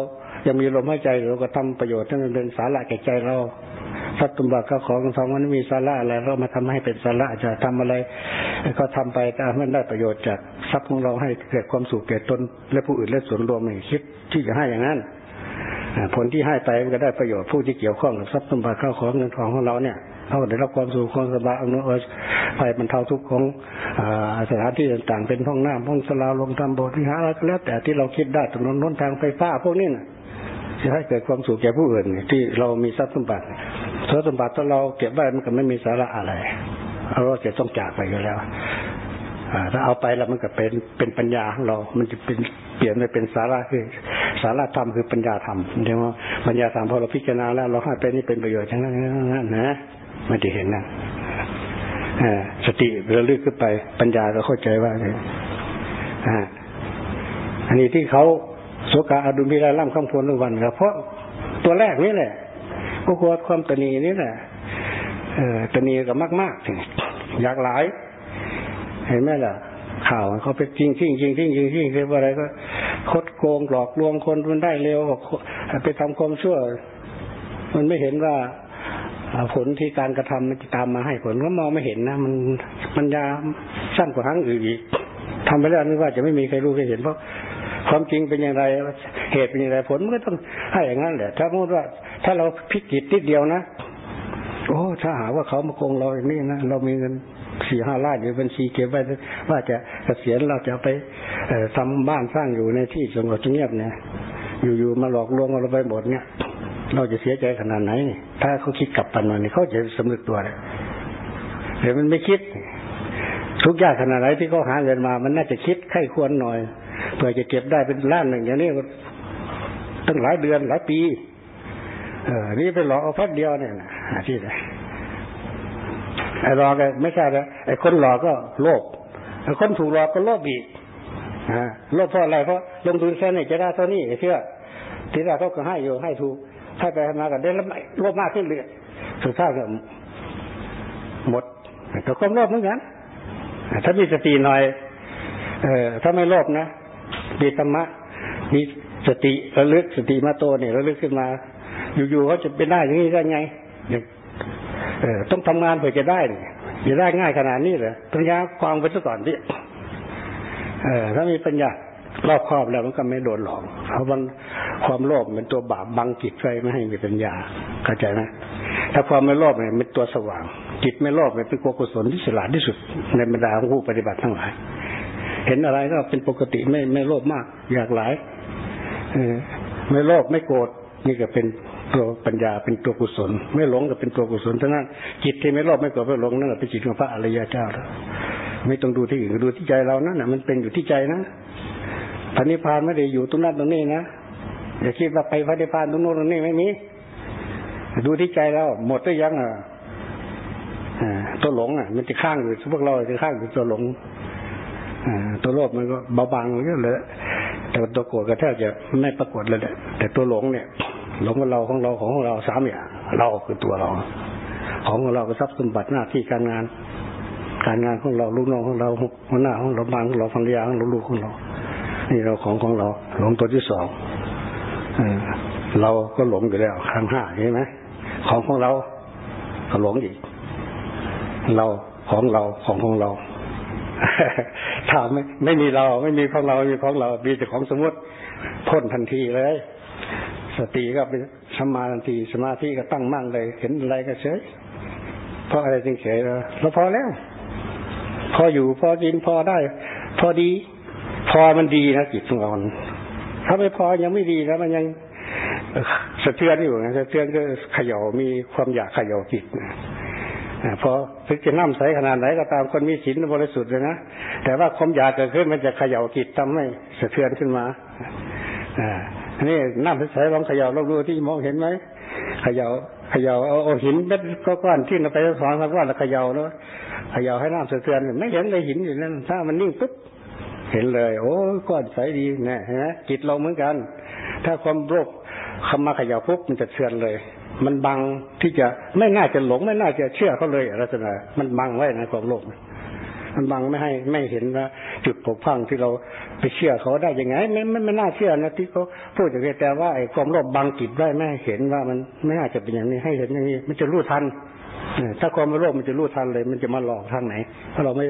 B: ยังมีลมหายใจเราก็ทำประโยชน์ให้มันเป็นสาระแก่ใจเราทรัพย์สมบัติข้าของทองมันมีสาระอะไรเรามาทำให้เป็นสาระจะทำอะไร ก็ทำไปแต่ไม่ได้ประโยชน์จากทรัพย์ของเราให้เกิดความสุขแก่ตนและผู้อื่นและส่วนรวมนี่คิดที่จะให้อย่างนั้นผลที่ให้ไปมันก็ได้ประโยชน์ผู้ที่เกี่ยวข้องกับทรัพย์สมบัติข้าของเงินทองของเราเนี่ย เขาได้รับความสุขความสบายอำนวยภัยบรรเทาทุกข์ของสถานที่ต่างๆ เป็นห้องน้ำห้องสลาลงทำโบสถ์วิหารอะไรก็แล้ว แต่ที่เราคิดได้ถนนน้นทางไฟฟ้าพวกนี้นะจะให้เกิดความสุขแก่ผู้อื่นที่เรามีทรัพย์สมบัติทรัพย์สมบัติถ้าเราเก็บไว้มันก็ไม่มีสาระอะไรเราจะต้องจากไปอยู่แล้วถ้าเอาไปแล้วมันก็เป็นเป็นปัญญาของเรา มันจะเป็นเปลี่ยนไปเป็นสาระคือ สาระธรรมคือปัญญาธรรมเดี๋ยวว่าปัญญาธรรมพอเราพิจารณาแล้ว เราให้ไปนี่เป็นประโยชน์ทั้งนั้นนะ ไม่ได้เห็นนะสติระลึกขึ้นไป ปัญญาก็เข้าใจว่าอันนี้ที่เขาโสกาอดุลพิราล่ำคำพวนทุกวันครับเพราะตัวแรกนี่แหละก็กลัวความตนีนี่แหละเออตนีกับมากมากอยากหลาย เห็นไหมล่ะ ข่าวเขาไปจริงจริงจริงจริงจริงจริงเรียกว่าอะไรก็คดโกงหลอกลวงคนมันได้เร็วไปทำความชั่ว มันไม่เห็นว่า ผลที่การกระทำมันจะตามมาให้ผลก็มองไม่เห็นนะ มันมันยาสั้นกว่าครั้งอื่นอีกทำไปแล้วนึกว่าจะไม่มีใครรู้ใครเห็นเพราะความจริงเป็นอย่างไรเหตุเป็นอย่างไรผลมันก็ต้องให้อย่างนั้นแหละ ถ้าพูดว่า ถ้าเราพิจิตนิดเดียวนะโอ้ถ้าหาว่าเขามาโกงเราอย่างนี้นะเรามีเงินสี่ห้าล้านอยู่บัญชีเก็บไว้ว่าจะเกษียณเราจะไปทำบ้านสร้างอยู่ในที่สงบเงียบเนี่ย อยู่ๆมาหลอกลวงเราไปหมดเนี่ย เราจะเสียใจขนาดไหน ถ้าเขาคิดกลับปันมานี่เขาจะสำนึกตัวเลยเดี๋ยวมันไม่คิด ทุกอย่างขนาดไหนที่เขาหาเงินมา มันน่าจะคิดไข้ควรหน่อยเพื่อจะเก็บได้เป็นล้านหนึ่งอย่างนี้ตั้งหลายเดือนหลายปี เออนี่ไปหลอกเอาพักเดียวเนี่ยนะที่ไหนไอ้หลอกไม่ใช่แล้วไอ้คนหลอกก็โลภไอ้คนถูกหลอกก็โลภอีกโลภเพราะอะไรเพราะลงทุนแค่นี้จะได้เท่านี้เชื่อทีแรกเขาก็ให้อยู่ให้ถูก ให้ไปมากันได้แล้วโลภมากขึ้นเรื่อยสุดท้ายก็หมดก็ความโลภเหมือนกันถ้ามีสติหน่อย เออถ้าไม่โลภนะมีธรรมะมีสติระลึกสติมาโตเนี่ยระลึกขึ้นมา อยู่ๆเขาจะเป็นได้อย่างนี้ได้ไงเออต้องทำงานเพื่อจะได้เนี่ยจะได้ง่ายขนาดนี้เหรอปัญญาความไปซะก่อนที่เออถ้ามีปัญญารอบครอบแล้วมันก็ไม่โดนหลอกเพราะมัน ความโลภเป็นตัวบาปบังจิตไว้ไม่ให้มีปัญญาเข้าใจไหมถ้าความไม่โลภเนี่ยเป็นตัวสว่าง จิตไม่โลภเนี่ยเป็นกุศลที่ฉลาดที่สุด ในบรรดาของผู้ปฏิบัติทั้งหลาย เห็นอะไรก็เป็นปกติไม่ไม่โลภมาก อยากหลายไม่โลภไม่โกรธนี่ก็เป็นตัวปัญญาเป็นตัวกุศล ไม่หลงก็เป็นตัวกุศลทั้งนั้นจิตที่ไม่โลภไม่โกรธไม่หลงนั่นแหละเป็นจิตของพระอริยเจ้าแล้วไม่ต้องดูที่อื่นดูที่ใจเรานั่นนะมันเป็นอยู่ที่ใจนะพระนิพพานไม่ได้อยู่ตรงนั้นตรงนี้นะ อย่าคิดว่าไปพระนิพพานตรงโน้นตรงนี้ไม่มีดูที่ใจเราหมดได้ยังอะตัวหลงอะ มันจะข้างอยู่พวกเราจะข้างอยู่ตัวหลงตัวโลภมันก็เบาบางเยอะเลยแต่ตัวโกรธก็แทบจะไม่ปรากฏเลยแต่ตัวหลงเนี่ย หลงกับเราของเราของเราสามอย่างเราคือตัวเราของของเราก็ทรัพย์สมบัติหน้าที่การงาน การงานของเราลูกน้องของเราหัวหน้าของเราบางของเราภรรยาของเราลูกของเรา นี่เราของของเรา หลงตัวที่สอง เราก็หลงอยู่แล้วข้งห้าใช่ไหมของของเราก็หลงอีก เราของเราของของเราถ้าไม่ไม่มีเราไม่มีของเราไม่มีของเรา มีแต่ของสมมติพ้นทันทีเลย สติก็เป็นสมาธิสมาธิก็ตั้งมั่นเลย เห็นอะไรก็เฉยเพราะอะไรจึงเฉยเราพอแล้ว พออยู่พอกินพอได้ พอดี พอมันดีนะจิตของเรา ถ้าไม่พอยังไม่ดีแล้วมันยังสะเทือนอยู่นะสะเทือนก็ขย่ามีความอยากขย่าจิตนะพอถึงจะน้ำใสขนาดไหนก็ตามคนมีศีลบริสุทธิ์เลยนะแต่ว่าความอยากเกิดขึ้นมันจะขย่าจิตทำให้สะเทือนขึ้นมาอ่านี่น้ำใสลองเขย่าลองดูที่มองเห็นไหมเขย่าเขย่าเอาหินเม็ดก้อนที่เราไปสอนสักว่าเราเขย่าเนาะเขย่าให้น้ำสะเทือนไม่เห็นเลยหินอยู่นั่นถ้ามันนิ่งปุ๊บ เห็นเลย โอ้ก้อนใสดีนะเห็นไหมจิตเราเหมือนกัน ถ้าความโรคคำมาขยาปุ๊บมันจะเทือนเลย มันบังที่จะไม่น่าจะหลงไม่น่าจะเชื่อเขาเลยลักษณะมันบังไว้ในความโลภมันบังไม่ให้ไม่เห็นว่าจุดผกพังที่เราไปเชื่อเขาได้ยังไงไม่ไม่ไม่น่าเชื่อนะที่เขาพูดอย่างนี้แต่ว่าไอ้ความโลภบังจิตได้ไม่เห็นว่ามันไม่น่าจะเป็นอย่างนี้ให้เห็นอย่างนี้ มันจะรู้ทัน ถ้าความโลภมันจะรู้ทันเลย มันจะมาหลอกทางไหน ถ้าเราไม่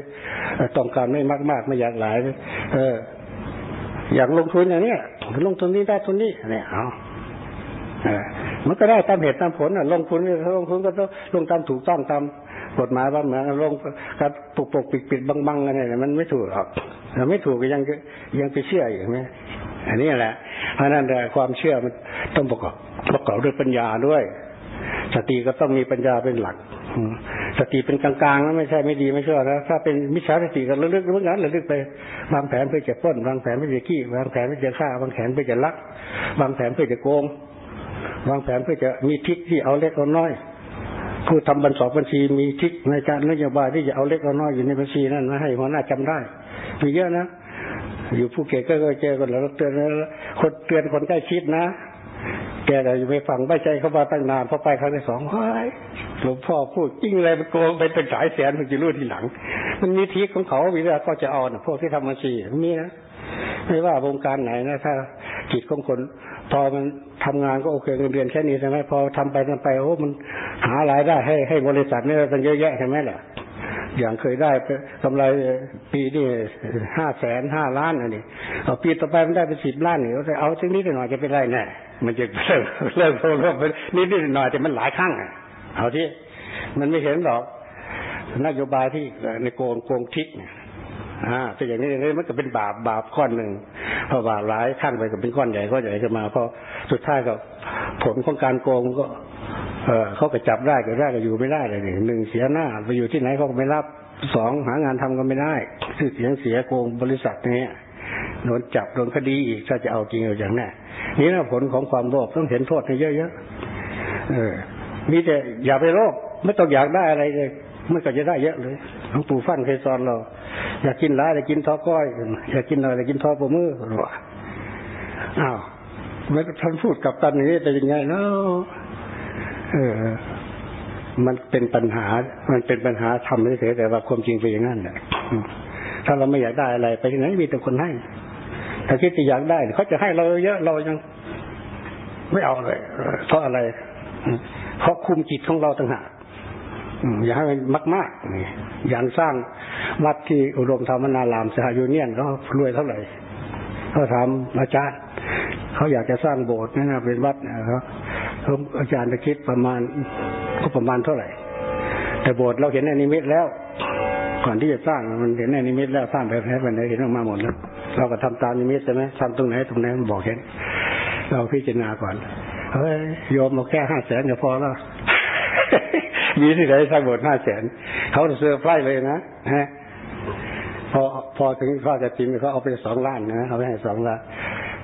B: ต้องการไม่มากมากไม่อยากหลาย เออ อยากลงทุนอย่างนี้ลงทุนนี้ได้ทุนนี้เนี่ยเอามันก็ได้ตามเหตุตามผลอะลงทุนลงทุนก็ต้องลงตามถูกต้องตามกฎหมายบ้านเมืองลงกับปกปกปิดปิดบังบังอะไรเนี่ยมันไม่ถูกหรอกเราไม่ถูกก็ยังยังไปเชื่ออยู่ไหมอันนี้แหละเพราะนั้นความเชื่อมันต้องประกอบประกอบด้วยปัญญาด้วย สติก็ต้องมีปัญญาเป็นหลักสติเป็นกลางๆนะไม่ใช่ไม่ดีไม่ชื่อนะถ้าเป็นมิจฉาสติก็ระลึกเมื่อนั้นระลึกไปวางแผนเพื่อจะป้นวางแผนเพื่อจะขี้วางแผนเพื่อจะฆ่าวางแผนเพื่อจะลัก วางแผนเพื่อจะโกง วางแผนเพื่อจะมีทิศที่เอาเล็กเอาน้อย ผู้ทำบัญสอบบัญชีมีทิศในการนโยบายที่จะเอาเล็กเอาน้อยอยู่ในบัญชีนั่นมาให้หัวหน้าจำได้มีเยอะนะอยู่ผู้เก่ก็เจอกันแล้วเตือนคนเตือนคนใกล้ชิดนะ แกแต่อยู่ไปฟังไม่ใจเขามาตั้งนานพอไปครั้งที่สองเฮ้ยหลวงพ่อพูดจริงเลยมันโกงไปเป็นสายแสนมันจะรู้ทีหลัง มันมีทิศของเขาวิเวลาก็จะเอานะพวกที่ทำบัญชีมีนะไม่ว่าวงการไหนนะถ้าจิตของคนพอมันทำงานก็โอเคเงินเดือนแค่นี้ใช่ไหมพอทำไปทำไปโอ้มันหารายได้ให้ให้บริษัทนี่ตั้งเยอะแยะใช่ไหมล่ะอย่างเคยได้กำไรปีนี่ห้าแสนห้าล้านอันนี้เอาปีต่อไปมันได้เป็นสิบล้านนี่เอาสักนิดหน่อยจะเป็นไรแน่ มันจะเริ่มเริ่มเริ่มนิดนิดหน่อยแต่มันหลายครั้งเอาที่มันไม่เห็นหรอกนโยบายที่ในโกงโกงทิศเนี่ยอ่าแต่อย่างนี้นี่มันก็เป็นบาปบาปข้อหนึ่งพอบาปร้ายข้างไปก็เป็นก้อนใหญ่ก้อนใหญ่ขึ้นมาพอสุดท้ายก็ผลของการโกงก็ เออเขาก็จับได้ก็ได้ก็อยู่ไม่ได้เลยหนึ่งเสียหน้าไปอยู่ที่ไหนเขาก็ไม่รับสองหางานทำก็ไม่ได้ชื่อเสียงเสียโกงบริษัทเนี้ยโดนจับโดนคดีอีกถ้าจะเอาจริงเอาอย่างแน่ นี่นะผลของความโลภต้องเห็นโทษให้เยอะๆเออ มีแต่อย่าไปโลภไม่ต้องอยากได้อะไรเลยมันก็จะได้เยอะเลยหลวงปู่ฟั่นเคยสอนเรา อยากกินร้ายอยากกินท้อก้อย อยากกินอะไรอยากกินท้อปมือหรออ้าวไม่ท่านพูดกับตันนี้เป็นยังไงเนาะเออ มันเป็นปัญหา มันเป็นปัญหาทำเฉยแต่ว่าความจริงเป็นอย่างนั้นแหละถ้าเราไม่อยากได้อะไร ไปที่ไหนมีแต่คนให้ ถ้าคิดจะอยากได้เขาจะให้เราเยอะเรายังไม่เอาเลยเพราะอะไรเพราะคุมจิตของเราต่างหากอย่าให้มันมากมากนี่อย่างสร้างวัดที่อุดมธรรมนารามสหยูเนียนเขารวยเท่าไหร่เขาถามอาจารย์เขาอยากจะสร้างโบสถ์นั่นนะเป็นวัดนะครับเขาอาจารย์จะคิดประมาณก็ประมาณเท่าไหร่ แต่โบสถ์เราเห็นในนิมิตแล้ว ก่อนที่จะสร้างมันเห็นในนิมิตแล้วสร้างแบบไหนแบบไหนเห็นออกมาหมดแล้ว เราก็ทำตามนิมิตใช่ไหมทำตรงไหนตรงไหนมันบอกเห็น เราพิจารณาก่อนเฮ้ยโยมเอาแค่ห้าแสนก็พอแล้วมีที่ไหนสร้างโบสถ์ห้าแสนเขาเซอร์ไพรส์เลยนะฮะพอพอถึงข้อจะจริงเขาเอาไปสองล้านนะเขาไปให้สองล้าน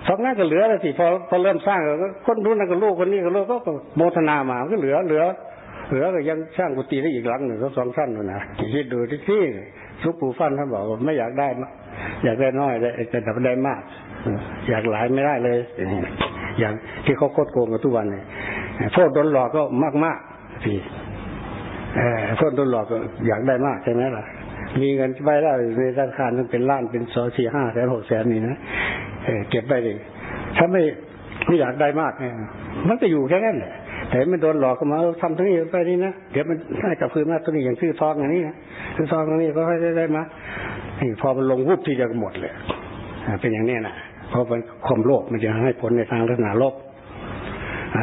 B: สองล้านก็เหลือแล้วสิพอพอเริ่มสร้างก็คนนู้นนั่นก็ลูกคนนี้ก็ลูกก็โมทนามาก็เหลือเหลือ เหลือก็ยังสร้างกุฏิได้อีกหลังหนึ่งสองชั้นนู่นะคิดดูที่ที่ลูกปู่ฟันท่านบอกว่าไม่อยากได้มา อยากได้น้อยแต่แต่ได้มาก อยากหลายไม่ได้เลย อย่างที่เขาโคตรโกงกันทุกวันเนี่ยโทษโดนหลอกก็มากมากพี่โทษโดนหลอกก็อยากได้มากใช่ไหมล่ะ มีเงินไปได้ในธนาคารมันเป็นล้านเป็นสองสี่ห้าแสนหกแสนนี่นะเอเก็บไปดิถ้าไม่ไม่อยากได้มากเนี่ยมันจะอยู่แค่นั้นแหละแต่ไม่โดนหลอกก็มาทำทั้งนี้ไปนี่นะเดี๋ยวมันให้กับคืนมาตัวนี้อย่างชื่อทองอย่างนี้นะชื่อทองอย่างนี้ก็ให้ได้ได้มา พอมันลงวุบที่จะหมดเลยเป็นอย่างนี้นะเพราะมันความโลภมันจะให้ผลในทางลักษณะลบ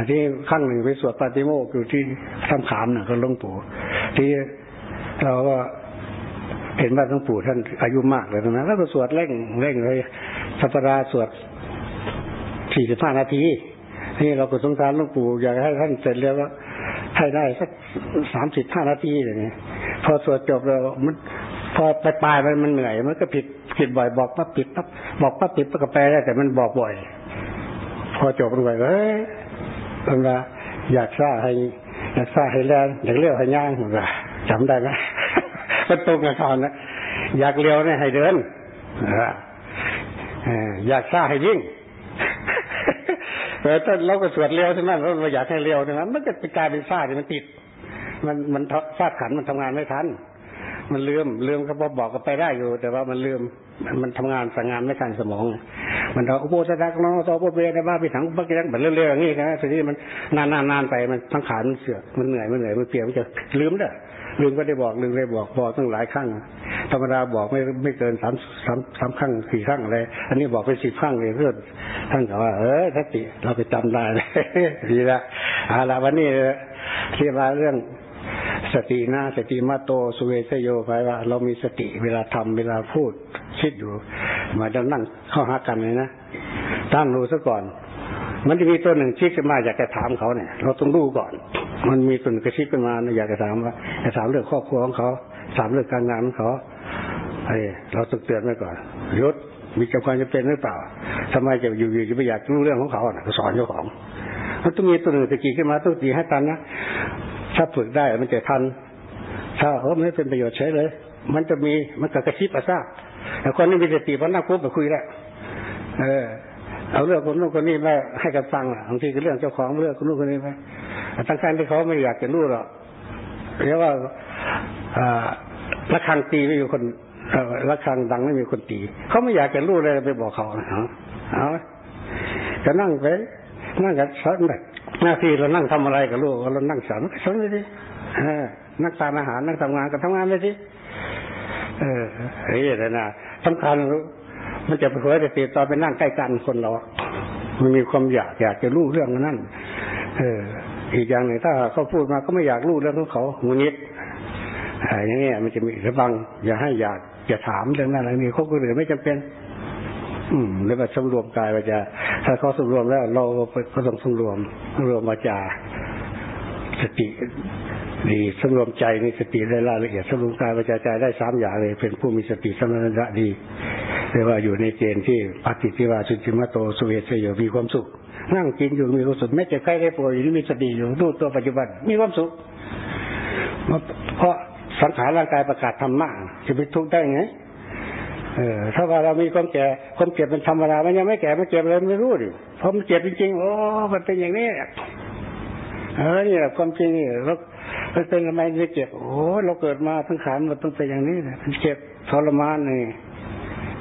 B: ที่ข้างหนึ่งไปสวดปาติโมกอยู่ที่ทำขามน่ะก็หลวงปู่ที่เราก็เห็นว่าหลวงปู่ท่านอายุมากเลยนะแล้วก็สวดเร่งเร่งเลยสัปดาห์สวดสี่สิบห้านาทีนี่เราก็สงสารหลวงปู่อยากให้ท่านเสร็จแล้วให้ได้สักสามสิบห้านาทีอย่างเงี้ยพอสวดจบแล้วมัน พอไปปลายมันมันเหนื่อยมันก็ผิดผิดบ่อยบอกว่าปิดปั๊บบอกว่าปิดก็แปลได้แต่มันบอกบ่อย พอจบลงไปเฮ้ยเวลาอยากซ่าให้ อยากซ่าให้แรงอยากเลี้ยวให้ย่างเหมือนกันจำได้ไหมมันตรงกับเขานะอยากเลี้ยวเนี่ยให้เดินอยากซ่าให้ยิ่งแต่ถ้าเราก็สวดเลี้ยวทั้งนั้นเราอยากให้เลี้ยวทั้งนั้นมันก็เป็นกลายเป็นซ่าที่มันติด มันมันฟาดขันมันทำงานไม่ทัน มันลืมลืมเขาบอกก็ไปได้อยู่ แต่ว่ามันลืม มันทำงานสั่งงานไม่ทันสมอง มันเราโอ้โหจะดักน้องโตโบเบได้บ้านไปถังบักยังแบบเรื่อยๆอย่างนี้นะทีนี้มันนานๆนานไปมันทั้งขามันเสือกมันเหนื่อยมันเหนื่อยมันเปียนมันจะลืมเด้อลืมก็ได้บอกลืมได้บอกบอกตั้งหลายครั้งธรรมดาบอกไม่ไม่เกินสามสามสามครั้งสี่ครั้งอะไรอันนี้บอกไปสิบครั้งเลยเพื่อนท่านบอกว่า เออสติเราไปจำได้เลยดีละเอาละวันนี้ที่มาเรื่อง สตินะสติมาโตสุเวสโยไปว่า เรามีสติเวลาทำเวลาพูด คิดอยู่มาจะนั่งเข้าหากันเลยนะตั้งรู้ซะก่อน มันจะมีตัวหนึ่งชิดขึ้นมาอยากจะถามเขาเนี่ย เราต้องรู้ก่อน มันมีตัวหนึ่งกระชิดขึ้นมาอยากจะถามว่าจะถามเรื่องครอบครัวของเขาถามเรื่องการงานของเขาไอ้เราต้องเตือนไว้ก่อนยศมีความจำเป็นหรือเปล่าทำไมจะอยู่ๆจะไม่อยากรู้เรื่องของเขาอะสอนเจ้าของมันต้องมีตัวหนึ่งตะกี้ขึ้นมาต้องตีให้ตันนะ ถ้าฝึกได้มันจะทัน ถ้าเออไม่เป็นประโยชน์ใช้เลย มันจะมีมันกระชิบอาซาแต่คนนี้มีสติพอนั่งปุ๊บไปคุยแล้วเออ เอาเรื่องคนนู้นคนนี้มาให้กันฟังอะบางทีก็เรื่องเจ้าของเรื่องคนนู้นคนนี้ไปทั้งการที่เขาไม่อยากจะรู้หรอกเรียกว่าระฆังตีไม่มีคนระฆังดังไม่มีคนตี เขาไม่อยากจะรู้เลยไปบอกเขาเอาเอาจะนั่งไปนั่งกันสอนแบบ หน้าที่เรานั่งทำอะไรกับลูกเรานั่งสอนก็สอนไปสินั่งทานอาหารนั่งทำงานก็ทำงานไปสิเออเฮ้ยแต่นะสำคัญมันจะไปเผยแต่ติดตอนไปนั่งใกล้กันคนเรามันมีความอยากอยากจะรู้เรื่องนั้นเออ อีกอย่างหนึ่งถ้าเขาพูดมาก็ไม่อยากรู้เรื่องของเขาหงุนิดอย่างนี้มันจะมีระบัง อย่าให้อยากอย่าถามเรื่องนั้นอะไรนี้เขาก็เลยไม่จำเป็น อืมแล้วมาสำรวมกายวาจาถ้าเขาสำรวมแล้ว เราก็ต้องสำรวมสำรวมวาจา สติดีสำรวมใจนี่สติได้รายละเอียดสำรวมกายวาจาใจได้สามอย่างเลย เป็นผู้มีสติสมัญญะดีเรียกว่าอยู่ในเกณฑ์ที่ปฏิทิวาสุจิมาโตสุเวสยมีความสุข นั่งกินอยู่มีความสุขแม้จะใกล้ได้ป่วยอยู่มีสติอยู่ดูตัวปัจจุบันมีความสุขเพราะสังขารร่างกายประกาศธรรมะจะไปทุกข์ได้ไง เออถ้าว่าเรามีความแก่ความเจ็บเป็นธรรมดามันยังไม่แก่ไมันเจ็บเลยไม่รู้ดิเพราะมันเจ็บจริงๆโอ้มันเป็นอย่างนี้เออนี่แหละความจริงนี่เรามันเป็นทำไมไม่เจ็บโอ้เราเกิดมาทั้งขานมันต้องเป็นอย่างนี้มันเจ็บทรมานนี่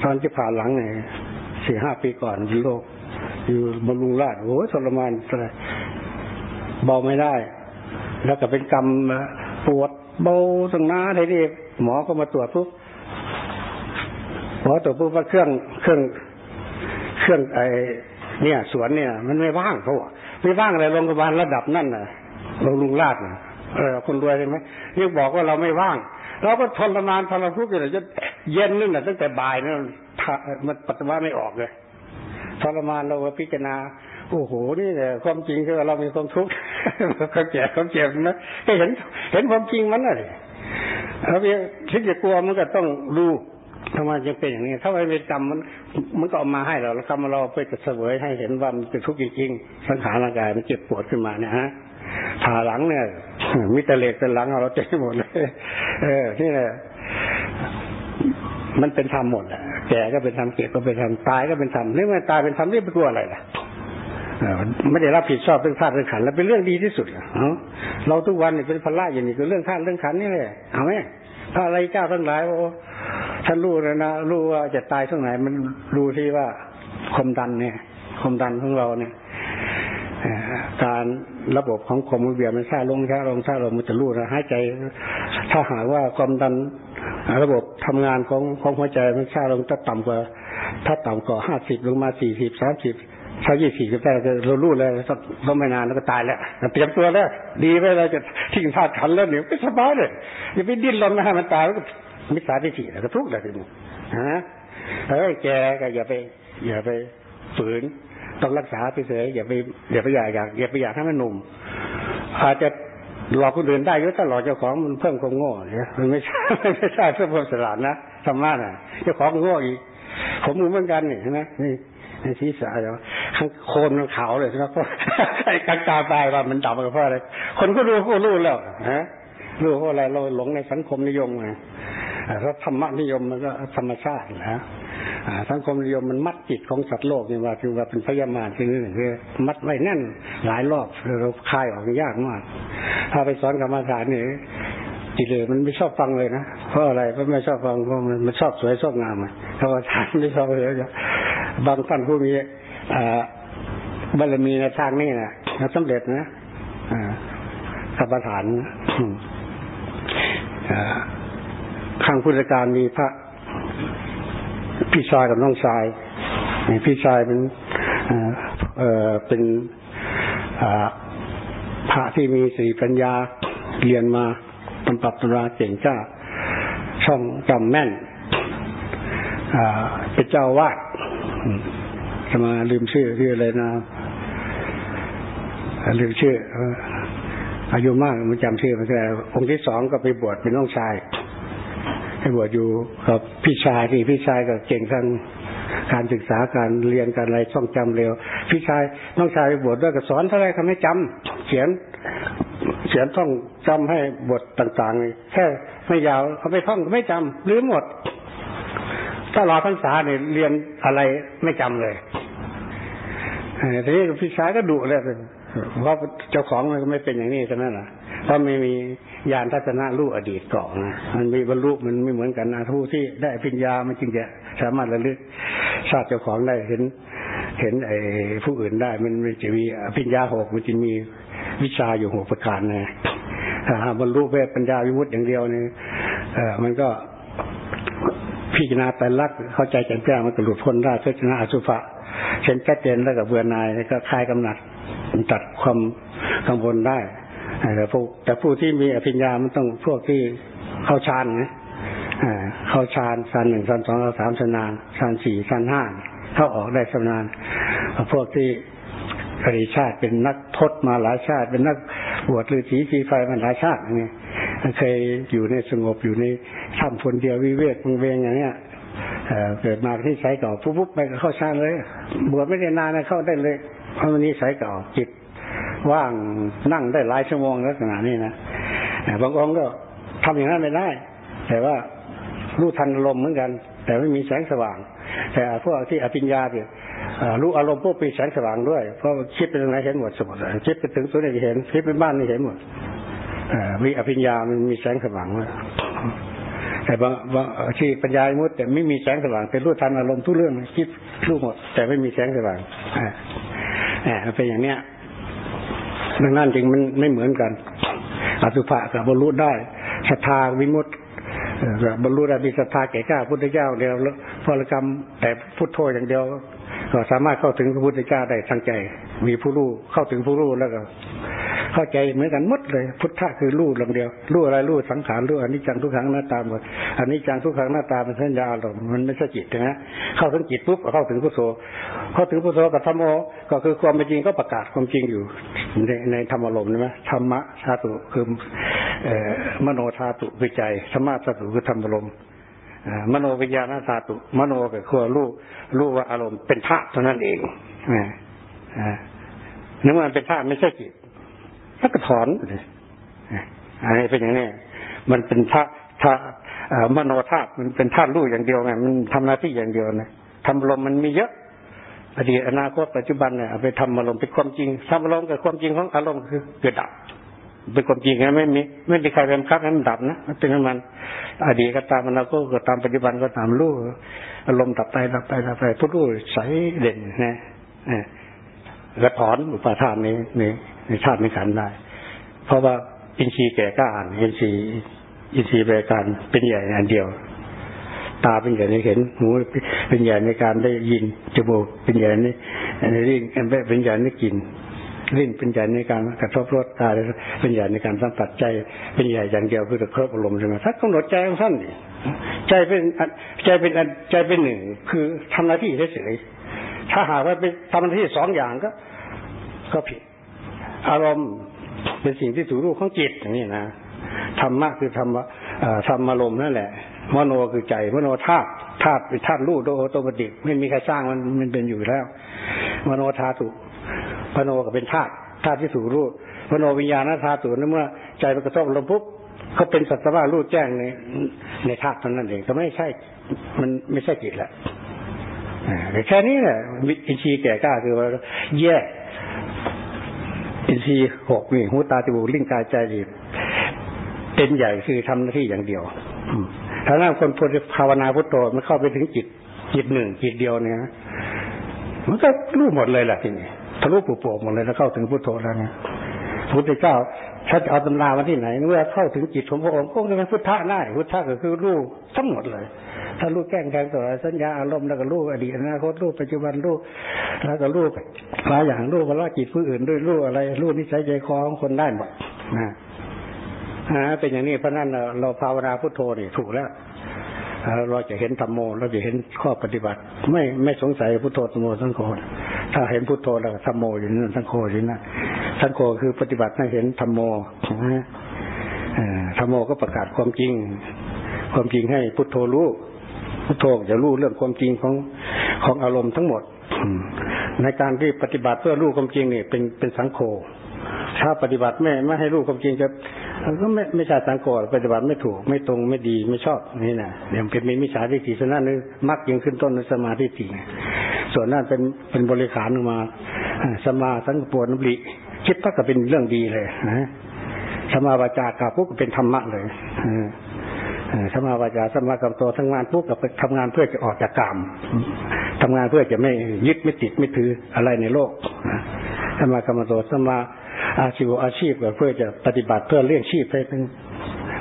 B: ตอนที่ผ่านหลังเนี่ยสี่ห้าปีก่อนโรคอยู่บำรุงราชโอ้ทรมานอะไรเบาไม่ได้ แล้วก็เป็นกรรมปวดเบาตั้งนาทีนี้หมอก็มาตรวจปุ๊บ อตรวจปุ๊บว่าเครื่องเครื่องเครื่องไอเนี่ย สวนเนี่ย มันไม่ว่างเขาอะไม่ว่างอะไรโรงพยาบาลระดับนั่นน่ะโรงลุงลาดน่ะเออคนรวยใช่ไหมยังบอกว่าเราไม่ว่าง เราก็ทรมานทรทุกข์อยู่เลยจะเย็นนั่นน่ะตั้งแต่บ่ายนั่นมันปัสสาวะไม่ออกเลยทรมานเราพิจารณาโอ้โหนี่แหละความจริงคือเรามีความทุกข์เขาแก่เขาเจ็บนะเห็น เห็นความจริงมันน่ะเลยเราเพียงคิดจะกลัวมันก็ต้องรู้ ทำไมจึงเป็นอย่างนี้ ถ้าไม่เป็นกรรมมันมันก็เอามาให้เราแล้วคำเราไปเสวยให้เห็นว่ามันเป็นทุกข์จริงๆสังขารร่างกายมันเจ็บปวดขึ้นมาเนี่ยฮะผ่าหลังเนี่ยมิตรเหล็กเป็นหลังเราเจ็บหมดเลยเออนี่แหละมันเป็นธรรมหมดอะแก่ก็เป็นธรรมเก็บก็เป็นธรรมตายก็เป็นธรรมนี่มันตายเป็นธรรมนี่ไปกลัวอะไรล่ะไม่ได้รับผิดชอบเรื่องธาตุเรื่องขันแล้วเป็นเรื่องดีที่สุดเราทุกวันนี่เป็นพละอย่างนี้คือเรื่องธาตุเรื่องขันนี่แหละเอาไหม พระอะไรเจ้าทั้งหลายว่าท่านรู้แล้วนะรู้ว่าจะตายช่วงไหน มันรู้ที่ว่าความดันเนี่ยความดันของเราเนี่ยการระบบของความเบียมันช้าลงช้าลงช้าลงมันจะรู้นะหายใจ ถ้าหากว่าความดันระบบทำงานของของหัวใจมันช้าลงถ้าต่ำกว่า ถ้าต่ำกว่าห้าสิบลงมาสี่สิบสามสิบ ถ้ายี่สิบก็ได้เรารู้เลยต้องไม่นานแล้วก็ตายแล้วเตรียมตัวแล้ว ดีไปเราจะทิ้งธาตุขันแล้วเนี่ยไม่สบายเลยอย่าไปดิ้นรนนะฮะมันตายแล้วก็มิจฉาทิฏฐิแล้วก็ทุกข์เลยทีนี้ฮะเฮ้ยแกก็อย่าไป อย่าไปฝืนต้องรักษาไปเฉยอย่าไปอย่าไปอยากอยากอย่าไปอยากให้มันหนุ่ม อาจจะหลอกคนอื่นได้ก็ถ้าหลอกเจ้าของมันเพิ่มความโง่เนี่ยมันไม่ใช่ไม่ใช่เพื่อความสลาดนะธรรมะน่ะเจ้าของโง่อีกผมเหมือนกันนี่ใช่ไหมนี่ ในศีรษะเดี๋ยวข้างโคนมันขาวเลยใช่ไหมเพราะไอ้กางตาตายว่ามันดำเพราะอะไรคนก็รู้ก็รู้แล้วฮะรู้เพราะอะไรเราหลงในสังคมนิยมไงเพราะธรรมนิยมมันก็ธรรมชาตินะสังคมนิยมมันมัดจิตของสัตว์โลกนี่ว่าคือว่าเป็นพยามารคือนี่คือมัดไว้แน่นหลายรอบเราคลายออกยากมาก ถ้าไปสอนกรรมฐานนี่จิตเลยมันไม่ชอบฟังเลยนะเพราะอะไรเพราะไม่ชอบฟังเพราะมันชอบสวยชอบงามกรรมฐานไม่ชอบเลย บางท่านผู้มีบารมีในทางนี้นะสำเร็จนะกรรมฐานข้างพุทธการมีพระ พี่ชายกับน้องชายพี่ชายเป็นเออเป็นพระที่มีสีปัญญาเรียนมาตำปรับตำราเก่งจ้าช่องจำแม่นเป็นเจ้าวาด จะมาลืมชื่อที่อะไรนะลืมชื่ออายุมากมันจำชื่อไม่ได้องค์ที่สองก็ไปบวชเป็นน้องชายให้บวชอยู่กับพี่ชายที่พี่ชายก็เก่งทางการศึกษาการเรียนการอะไรช่องจำเร็ว พี่ชายน้องชายไปบวชด้วยก็สอนเท่าไรทำให้จำเขียนเขียนท่องจำให้บทต่างๆ แค่ไม่ยาวเขาไม่ท่องไม่จำลืมหมด ถ้ารอพรรษาเนี่ยเรียนอะไรไม่จำเลยทีนี้พี่ชายก็ดุเลยเพราะเจ้าของมันก็ไม่เป็นอย่างนี้ใช่ไหมล่ะเพราะไม่มีญาณทัศนะรู้อดีตก่อนนะมันมีบรรลุมันไม่เหมือนกันนะผู้ที่ได้ปัญญามันจึงจะสามารถระลึกชาติเจ้าของได้เห็น เห็นไอ้ผู้อื่นได้ มันจะมีปัญญาหกมันจะมีวิชาอยู่หกประการนะถ้าบรรลุเวทปัญญาวิมุตติอย่างเดียวเนี่ยมันก็ พิจารณาแต่ลักเข้าใจแจ่มแจ้งมันก็หลุดพ้นได้พิจารณาอสุภะเช่นแก้เจนแล้วกับเบื่อนายแล้วก็คลายกำหนัดตัดความกังวลได้แต่ผู้แต่ผู้ที่มีอภิญญามันต้องพวกที่เข้าฌานนะเข้าฌานฌานหนึ่งฌานสองฌานสามฌานานฌานสี่ฌานห้าเข้าออกได้ชำนาญพวกที่ปริชาติเป็นนักพจมาหลายชาติ เป็นนักบวชฤาษีสีไฟมาหลายชาติอย่างนี้ เคยอยู่ในสงบอยู่ในถ้ำคนเดียววิเวกมึงเวงอย่างเนี้ยเกิดมาที่ใช้เก่าปุ๊บปุ๊บไปก็เข้าฌานเลยบวชไม่ได้นานนะเข้าได้เลยเพราะวันนี้ใช้เก่าจิตว่างนั่งได้หลายชั่วโมงลักษณะนี้นะบางองค์ก็ทำอย่างนั้นไม่ได้ แต่ว่ารู้ทันอารมณ์เหมือนกัน แต่ไม่มีแสงสว่าง แต่พวกที่อภิญญาเนี่ยรู้อารมณ์พวกมีแสงสว่างด้วยเพราะคิดไปตรงไหนเห็นหมดสมดคิดไปถึงตัวไหนเห็นคิดไปบ้านนี่เห็นหมด มีอภิญญามันมีแสงสว่างเลยแต่บางบางที่ปัญญามุดแต่ไม่มีแสงสว่างเป็นรู้ทันอารมณ์ทุกเรื่องคิดรู้หมด แต่ไม่มีแสงสว่างอ่าเป็นอย่างเนี้ยดังนั้นจริงมันไม่เหมือนกัน อสุภะกับบรรลุได้ศรัทธาวิมุตติบรรลุได้มีศรัทธาแก่ข้าพุทธเจ้าเดียวพรกรรมแต่พุทโธอย่างเดียว ก็สามารถเข้าถึงพระพุทธเจ้าได้ทางใจ มีผู้รู้เข้าถึงผู้รู้แล้วก็ เข้าใจเหมือนกันหมดเลย พุทธะคือรู้ลำเดียวรู้อะไรรู้สังขารรู้อนิจจังทุกขังหน้าตาหมดอนิจจังทุกขังหน้าตาเป็นสัญญาอารมณ์มันไม่ใช่จิตนะเข้าถึงจิตปุ๊บก็เข้าถึงพุทโธเข้าถึงพุทโธกับธรรมโอก็คือความเป็นจริงก็ประกาศความจริงอยู่ในในธรรมอารมณ์ใช่ไหมธรรมะธาตุคือเอมโนธาตุคือใจธรรมะธาตุคือธรรมอารมณ์มโนวิญญาณธาตุมโนก็คือรู้รู้ว่าอารมณ์เป็นธาตุเท่านั้นเองอ่าอ่านึกว่าเป็นธาตุไม่ใช่จิต แล้วก็ถอนอันนี้เป็นอย่างนี้มันเป็นธาตุธาอ่อมโนธาตุมันเป็นธาตุรู้อย่างเดียวไงมันทำหน้าที่อย่างเดียวนะทำลมณ์มันมีเยอะอดีตอนาคตปัจจุบันเนี่ยไปทำอารมณ์เป็นความจริงทำอารมณ์กับความจริงของอารมณ์คือเกิดดับเป็นความจริงนะไม่มีไม่มีใครเป็นคับให้มันดับนะมันเป็นมัน อดีตก็ตามอนาคตก็ตามปัจจุบันก็ตามรู้อารมณ์ดับไปดับไปดับไปผู้รู้ใสเด่นนะเออแล้วถอนอุปาทานนี้ใน ในชาติในขันได้ เพราะว่าอินทรีย์แก่กล้ารอินทรีย์อินทรีย์บริการเป็นใหญ่อันเดียว ตาเป็นใหญ่ในเห็นหูเป็นใหญ่ในการได้ยินจมูกเป็นใหญ่ในในลิ้นเป็นใหญ่ในกลิ่นลิ้นเป็นใหญ่ในการกระทบรสตาเป็นใหญ่ในการสัมผัสใจ เป็นใหญ่อย่างเดียวคือครอบอารมณ์ใช่ไหมถ้ากำหนดใจของท่านนี่ใจเป็นใจเป็นอันใจเป็นหนึ่งคือทำหน้าที่เฉยๆถ้าหากว่าเป็นทำหน้าที่สองอย่างก็ ก็ผิด อารมณ์เป็นสิ่งที่ถูกรู้ของจิตอย่างนี้นะธรรมะคือธรรมะธรรมอารมณ์นั่นแหละมโนคือใจมโนธาตุธาตุเป็นธาตุรู้โดยออโตมติไม่มีใครสร้างมันมันเป็นอยู่แล้ว มโนธาตุมโนก็เป็นธาตุธาตุที่ถูกรู้มโนวิญญาณธาตุนั่นเมื่อ ใจมันกระทบลมปุ๊บเขาเป็นสัตว์ว่ารู้แจ้งในในธาตุเท่านั้นเองก็ไม่ใช่ มันไม่ใช่จิตแหละแต่แค่นี้แหละวิธีแก่กล้าคือว่าแยก อินทรีย์หกนี่หูตาจมูกลิ้นกายใจนี่เป็นใหญ่คือทำหน้าที่อย่างเดียวถ้าหน้าคนพุทธภาวนาพุทโธมันเข้าไปถึงจิตจิตหนึ่งจิตเดียวเนี่ยมันก็รู้หมดเลยแหละทีนี้ทะลุปุโป่งหมดเลยแล้วเข้าถึงพุทโธแล้วเนี่ยพุทธเจ้าถ้าจะเอาตำรามาที่ไหนเมื่อเข้าถึงจิตของพระองค์ก็จะเป็นพุทธะได้พุทธะก็คือรู้ทั้งหมดเลย ถ้ารู้แก้งแทงต่อสัญญาอารมณ์แล้วก็รู้อดีตอนาคตรู้ปัจจุบันรู้แล้วก็รู้หลายอย่างรู้ว่าจิตผู้อื่นด้วยรู้อะไรรู้นิสัยใจคอของคนได้หมดนะฮะเป็นอย่างนี้เพราะนั้นเราภาวนาพุทโธนี่ถูกแล้วเราจะเห็นธรรมโมเราจะเห็นข้อปฏิบัติ ไม่ไม่สงสัยพุทโธธรรมโมสังโฆถ้าเห็นพุทโธแล้วธรรมโมอยู่นั่นสังโฆอยู่นั่นสังโฆคือปฏิบัติให้เห็นธรรมโมนะธรรมโมก็ประกาศความจริง ความจริงให้พุทโธรู้ พุทโธจะรู้เรื่องความจริงของของอารมณ์ทั้งหมดในการที่ปฏิบัติเพื่อรู้ความจริงนี่เป็นเป็นสังโฆถ้าปฏิบัติไม่ไม่ให้รู้ความจริงจะก็ไม่ไม่ใช่สังโฆปฏิบัติไม่ถูก ไม่ตรงไม่ดีไม่ชอบนี่นะเดี๋ยวเป็นมีมิจฉาทิฏฐิฉะนั้นนึกมักยังขึ้นต้นนสมาธิฏฐิส่วนนั้นเป็นเป็นบริขารออกมาสมาสังปวน้ำริคิดพักก็เป็นเรื่องดีเลยนะสมาวาจากาปุ๊บก็เป็นธรรมะเลยอ่าเอ่อ สมาวาจาสมากรรมโตทำงานปุ๊บกับทำงานเพื่อจะออกจากกรรมทำงานเพื่อจะไม่ยึดไม่ติดไม่ถืออะไรในโลกสมากรรมโตสมาอาชีวอาชีพก็เพื่อจะปฏิบัติเพื่อเลี้ยงชีพให้เป็น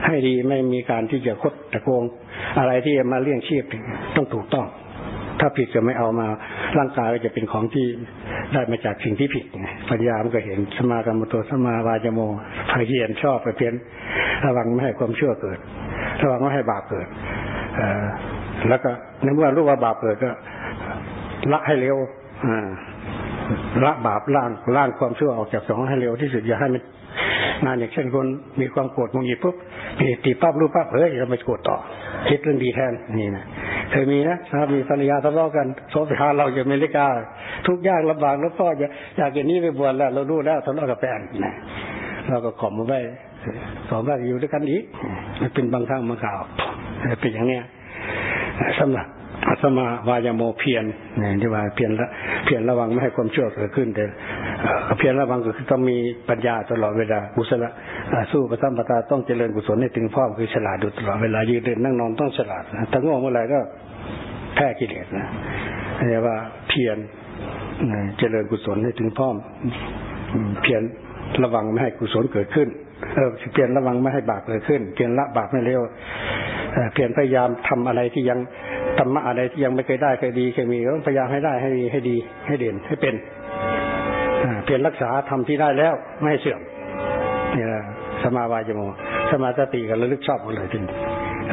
B: ให้ดีไม่มีการที่จะคดตะโกง อะไรที่จะมาเลี้ยงชีพต้องถูกต้อง ถ้าผิดจะไม่เอามาร่างกายก็จะเป็นของที่ได้มาจากสิ่งที่ผิดปัญญามันก็เห็นสมากรรมโตสมาวาจโมพยเยียนชอบไปเพียนระวังไม่ให้ความชั่วเกิด ระวังไม่ให้บาปเกิดอแล้วก็ในเมื่อรู้ว่าบาปเกิดก็ ละให้เร็วอละบาปล่างล่างความชั่วออกจากสองให้เร็วที่สุดอย่าให้มันนานอย่างเช่นคนมีความโกรธมงหยิบปุ๊บตีตีปั๊บรู้ปั๊บเฮ้ยเราไม่โกรธต่อ คิดเรื่องดีแทนนี่นะเคยมีนะสามีภรรยาทะเลาะกันโทรไปหาเราจากอเมริกา ทุกยากลำบากแล้วพ่อจะอยากอย่างนี้ไปบวชแล้ว เรารู้แล้วทะเลาะกับแฟนนะเราก็ขอมมาไว้ สองบ้าอยู่ด้วยกันอีกมันเป็นบางครั้งบางข่าวเป็นอย่างเนี้ยสำหรับสมาวายโมเพียรเนี่ยที่ว่าเพียรละเพียรระวังไม่ให้ความชั่วเกิดขึ้น แต่เพียรระวังก็คือต้องมีปัญญาตลอดเวลากุศลสู้ประทัมปตาต้องเจริญกุศลให้ถึงพร้อมคือฉลาดดูตลอดเวลายืนเดินนั่งนอนต้องฉลาดนะถ้าง่วงเมื่อไหร่ก็แพ้กิเลสนะเรียกว่าเพียรนเจริญกุศลให้ถึงพร้อมเพียรระวังไม่ให้กุศลเกิดขึ้น เออเพียรระวังไม่ให้บาปเกิดขึ้นเพียรละบาปไม่เร็วเอ่อเพียรพยายามทำอะไรที่ยังธรรมะอะไรที่ยังไม่เคยได้เคยดีเคยมีต้องพยายามให้ได้ให้ดีให้ดี ให้เด่นให้เป็นเพียรรักษาทำที่ได้แล้วไม่ให้เสื่อมนี่แหละสมาวายโมสมาสติกับระลึกชอบหมดเลยที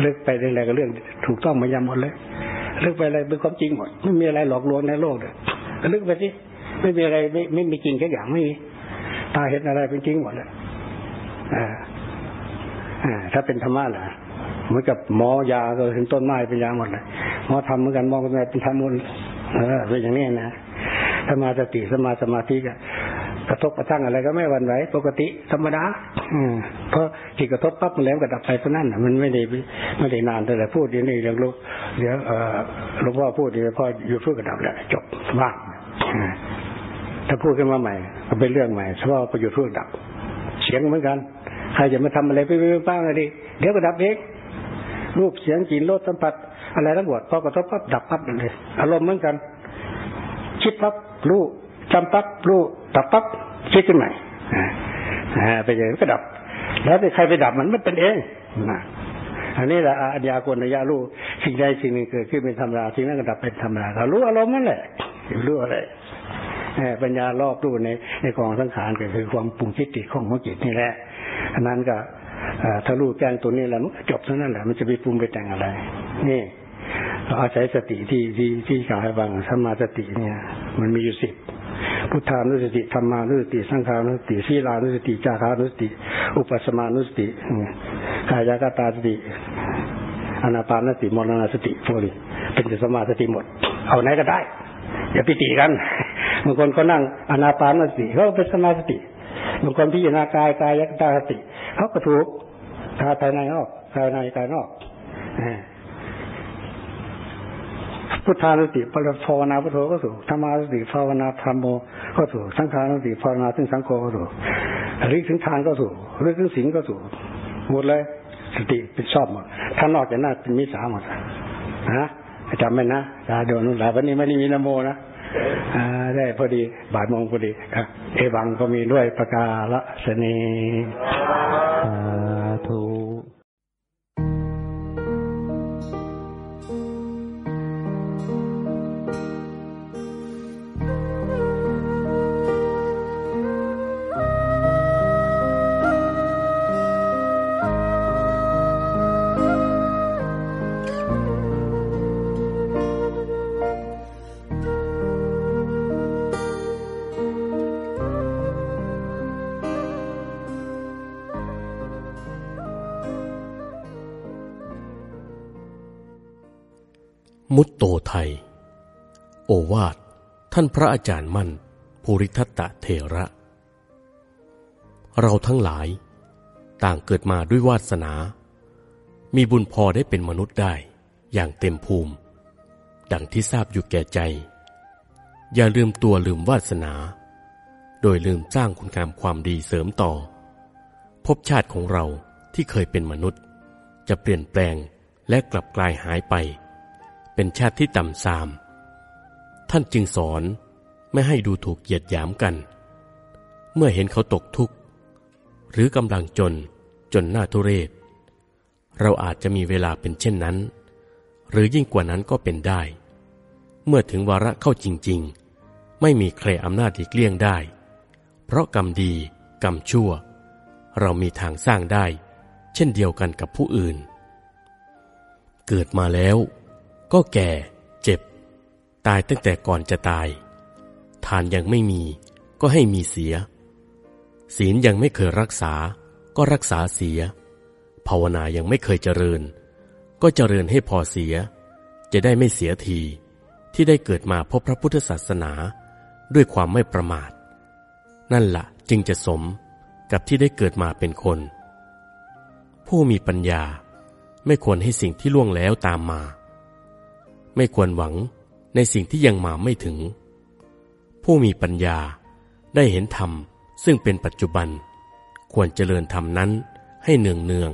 B: ลึกไปเรื่องอะไรก็เรื่องถูกต้องมายำหมดเลยลึกไปอะไรเป็นความจริงหมดไม่มีอะไรหลอกลวงในโลกเลยลึกไปสิไม่มีอะไรไม่ไม่มีจริงแค่อย่างไม่มีตาเห็นอะไรเป็นจริงหมดเลย ถ้าเป็นธรรมะล่ะเหมือนกับหมอยาก็ถึงต้นไม้เป็นยาหมดเลยหมอทำเหมือนกันมองเป็นเป็นธรรมหมดเออเป็นอย่างนี้นะสมาสติสมาสมาธิก็กระทบกระทั่งอะไรก็ไม่หวั่นไหวปกติธรรมดาอืมเพราะที่กระทบปั๊บมันแล้วก็ดับไปเพราะนั่นมันไม่ได้ไม่ได้นานแต่พูดอย่างนี้เรื่องลูกเดี๋ยวเออหลวงพ่อพูดเดี๋ยวพ่ออยู่พูดก็ดับแล้วจบว่างถ้าพูดขึ้นมาใหม่ก็เป็นเรื่องใหม่เฉพาะประโยชน์พูดดับ สียงเหมือนกัน ใครจะมาทำอะไรไปไปบ้างอะไรดิเดี๋ยวก็ดับเองรูปเสียงกลิ่นรสสัมผัส อะไรทั้งหมดพอกระทบปั๊บดับปั๊บเลยอารมณ์เหมือนกัน คิดปั๊บรู้จำปั๊บรู้ดับปั๊บคิดขึ้นใหม่อ่าไปอย่างก็ดับ แล้วใครไปดับมันไม่เป็นเองอันนี้แหละอัญญาโกณยารู้สิ่งใดสิ่งหนึ่งเกิดขึ้นเป็นธรรมดาสิ่งนั้นก็ดับเป็นธรรมดาเรารู้อารมณ์นั่นแหละรู้อะไร ปัญญารอบรู้ในในกองสังขารก็คือความปรุงคิดติดของของจิตนี่แหละอันนั้นก็ถ้ารู้แจ้งตัวนี้แล้วจบเท่านั้นแหละมันจะไปปรุงไปแต่งอะไร นี่เราอาศัยสติที่ที่ที่กล่าวให้ฟังสมาสติเนี่ย มันมีอยู่สิบพุทธานุสติธรรมานุสติ สังขานุสติศีลานุสติจารานุสติ อุปสมานุสติกายกตาสติอนาปานสติมรณสติพวกนี้เป็นสมาสติหมด เอาไหนก็ได้ อย่าปิติกัน บางคนก็นั่งอนาปานสติเขาเป็นสมาสติบางคนพิจารณากายกายยัคตาสติเขาก็ถูกกายภายในออกกายในกายนอกพุทธานุสติปรภาวนาพุทโธก็ถูกธรรมานุสติภาวนาธรรมโมก็ถูกสังขานุสติภาวนาถึงสังโฆก็ถูกริถึงทานก็ถูกริถึงสิงก็ถูกหมดเลยสติเป็นชอบหมดถ้านอกจากนั้นเป็นมิสาหมดนะจำไว้นะตาโดนหลายวันนี้ไม่ได้มีนโมนะ ได้พอดี บาทมองพอดีเอวังก็มีด้วยประกาละสนีา
C: นพระอาจารย์มั่น ภูริทัตตะเทระ เราทั้งหลาย ต่างเกิดมาด้วยวาสนา มีบุญพอได้เป็นมนุษย์ได้อย่างเต็มภูมิ ดังที่ทราบอยู่แก่ใจ อย่าลืมตัวลืมวาสนา โดยลืมสร้างคุณงามความดีเสริมต่อ พบชาติของเราที่เคยเป็นมนุษย์ จะเปลี่ยนแปลงและกลับกลายหายไป เป็นชาติที่ต่ำทราม ท่านจึงสอนไม่ให้ดูถูกเหยียดหยามกัน เมื่อเห็นเขาตกทุกข์ หรือกำลังจนจนหน้าทุเรศ เราอาจจะมีเวลาเป็นเช่นนั้น หรือยิ่งกว่านั้นก็เป็นได้ เมื่อถึงวาระเข้าจริง ๆ ไม่มีใครอำนาจอีกเลี่ยงได้ เพราะกรรมดีกรรมชั่ว เรามีทางสร้างได้ เช่นเดียวกันกับผู้อื่น เกิดมาแล้ว ก็แก่ ตายตั้งแต่ก่อนจะตาย ทานยังไม่มีก็ให้มีเสีย ศีลยังไม่เคยรักษา ก็รักษาเสีย ภาวนายังไม่เคยเจริญ ก็เจริญให้พอเสีย จะได้ไม่เสียที ที่ได้เกิดมาพบพระพุทธศาสนา ด้วยความไม่ประมาท นั่นละ่ะจึงจะสมกับที่ได้เกิดมาเป็นคน ผู้มีปัญญาไม่ควรให้สิ่งที่ล่วงแล้วตามมา ไม่ควรหวัง ในสิ่งที่ยังมาไม่ถึง ผู้มีปัญญาได้เห็นธรรมซึ่งเป็นปัจจุบัน ควรเจริญธรรมนั้นให้เนืองเนือง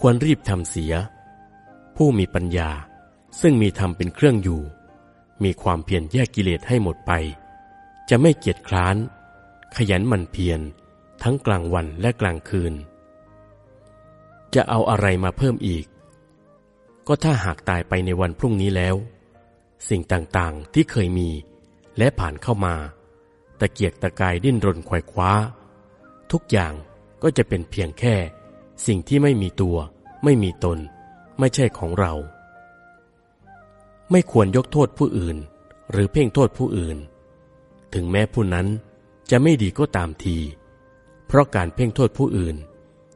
C: ควรรีบทำเสีย ผู้มีปัญญาซึ่งมีธรรมเป็นเครื่องอยู่ มีความเพียรแยกกิเลสให้หมดไป จะไม่เกียจคร้าน ขยันหมั่นเพียรทั้งกลางวันและกลางคืน จะเอาอะไรมาเพิ่มอีก ก็ถ้าหากตายไปในวันพรุ่งนี้แล้ว สิ่งต่างๆที่เคยมี และผ่านเข้ามาตะเกียกตะกายดิ้นรนไขว่คว้า ทุกอย่างก็จะเป็นเพียงแค่ สิ่งที่ไม่มีตัว ไม่มีตน ไม่ใช่ของเรา ไม่ควรยกโทษผู้อื่น หรือเพ่งโทษผู้อื่น ถึงแม้ผู้นั้นจะไม่ดีก็ตามที เพราะการเพ่งโทษผู้อื่น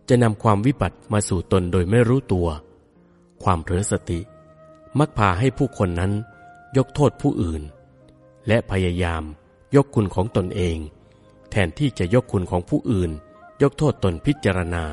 C: จะนำความวิบัติมาสู่ตนโดยไม่รู้ตัว ความเผลอสติ มักพาให้ผู้คนนั้น ยกโทษผู้อื่น และพยายามยกคุณของตนเอง แทนที่จะยกคุณของผู้อื่น ยกโทษตนพิจารณา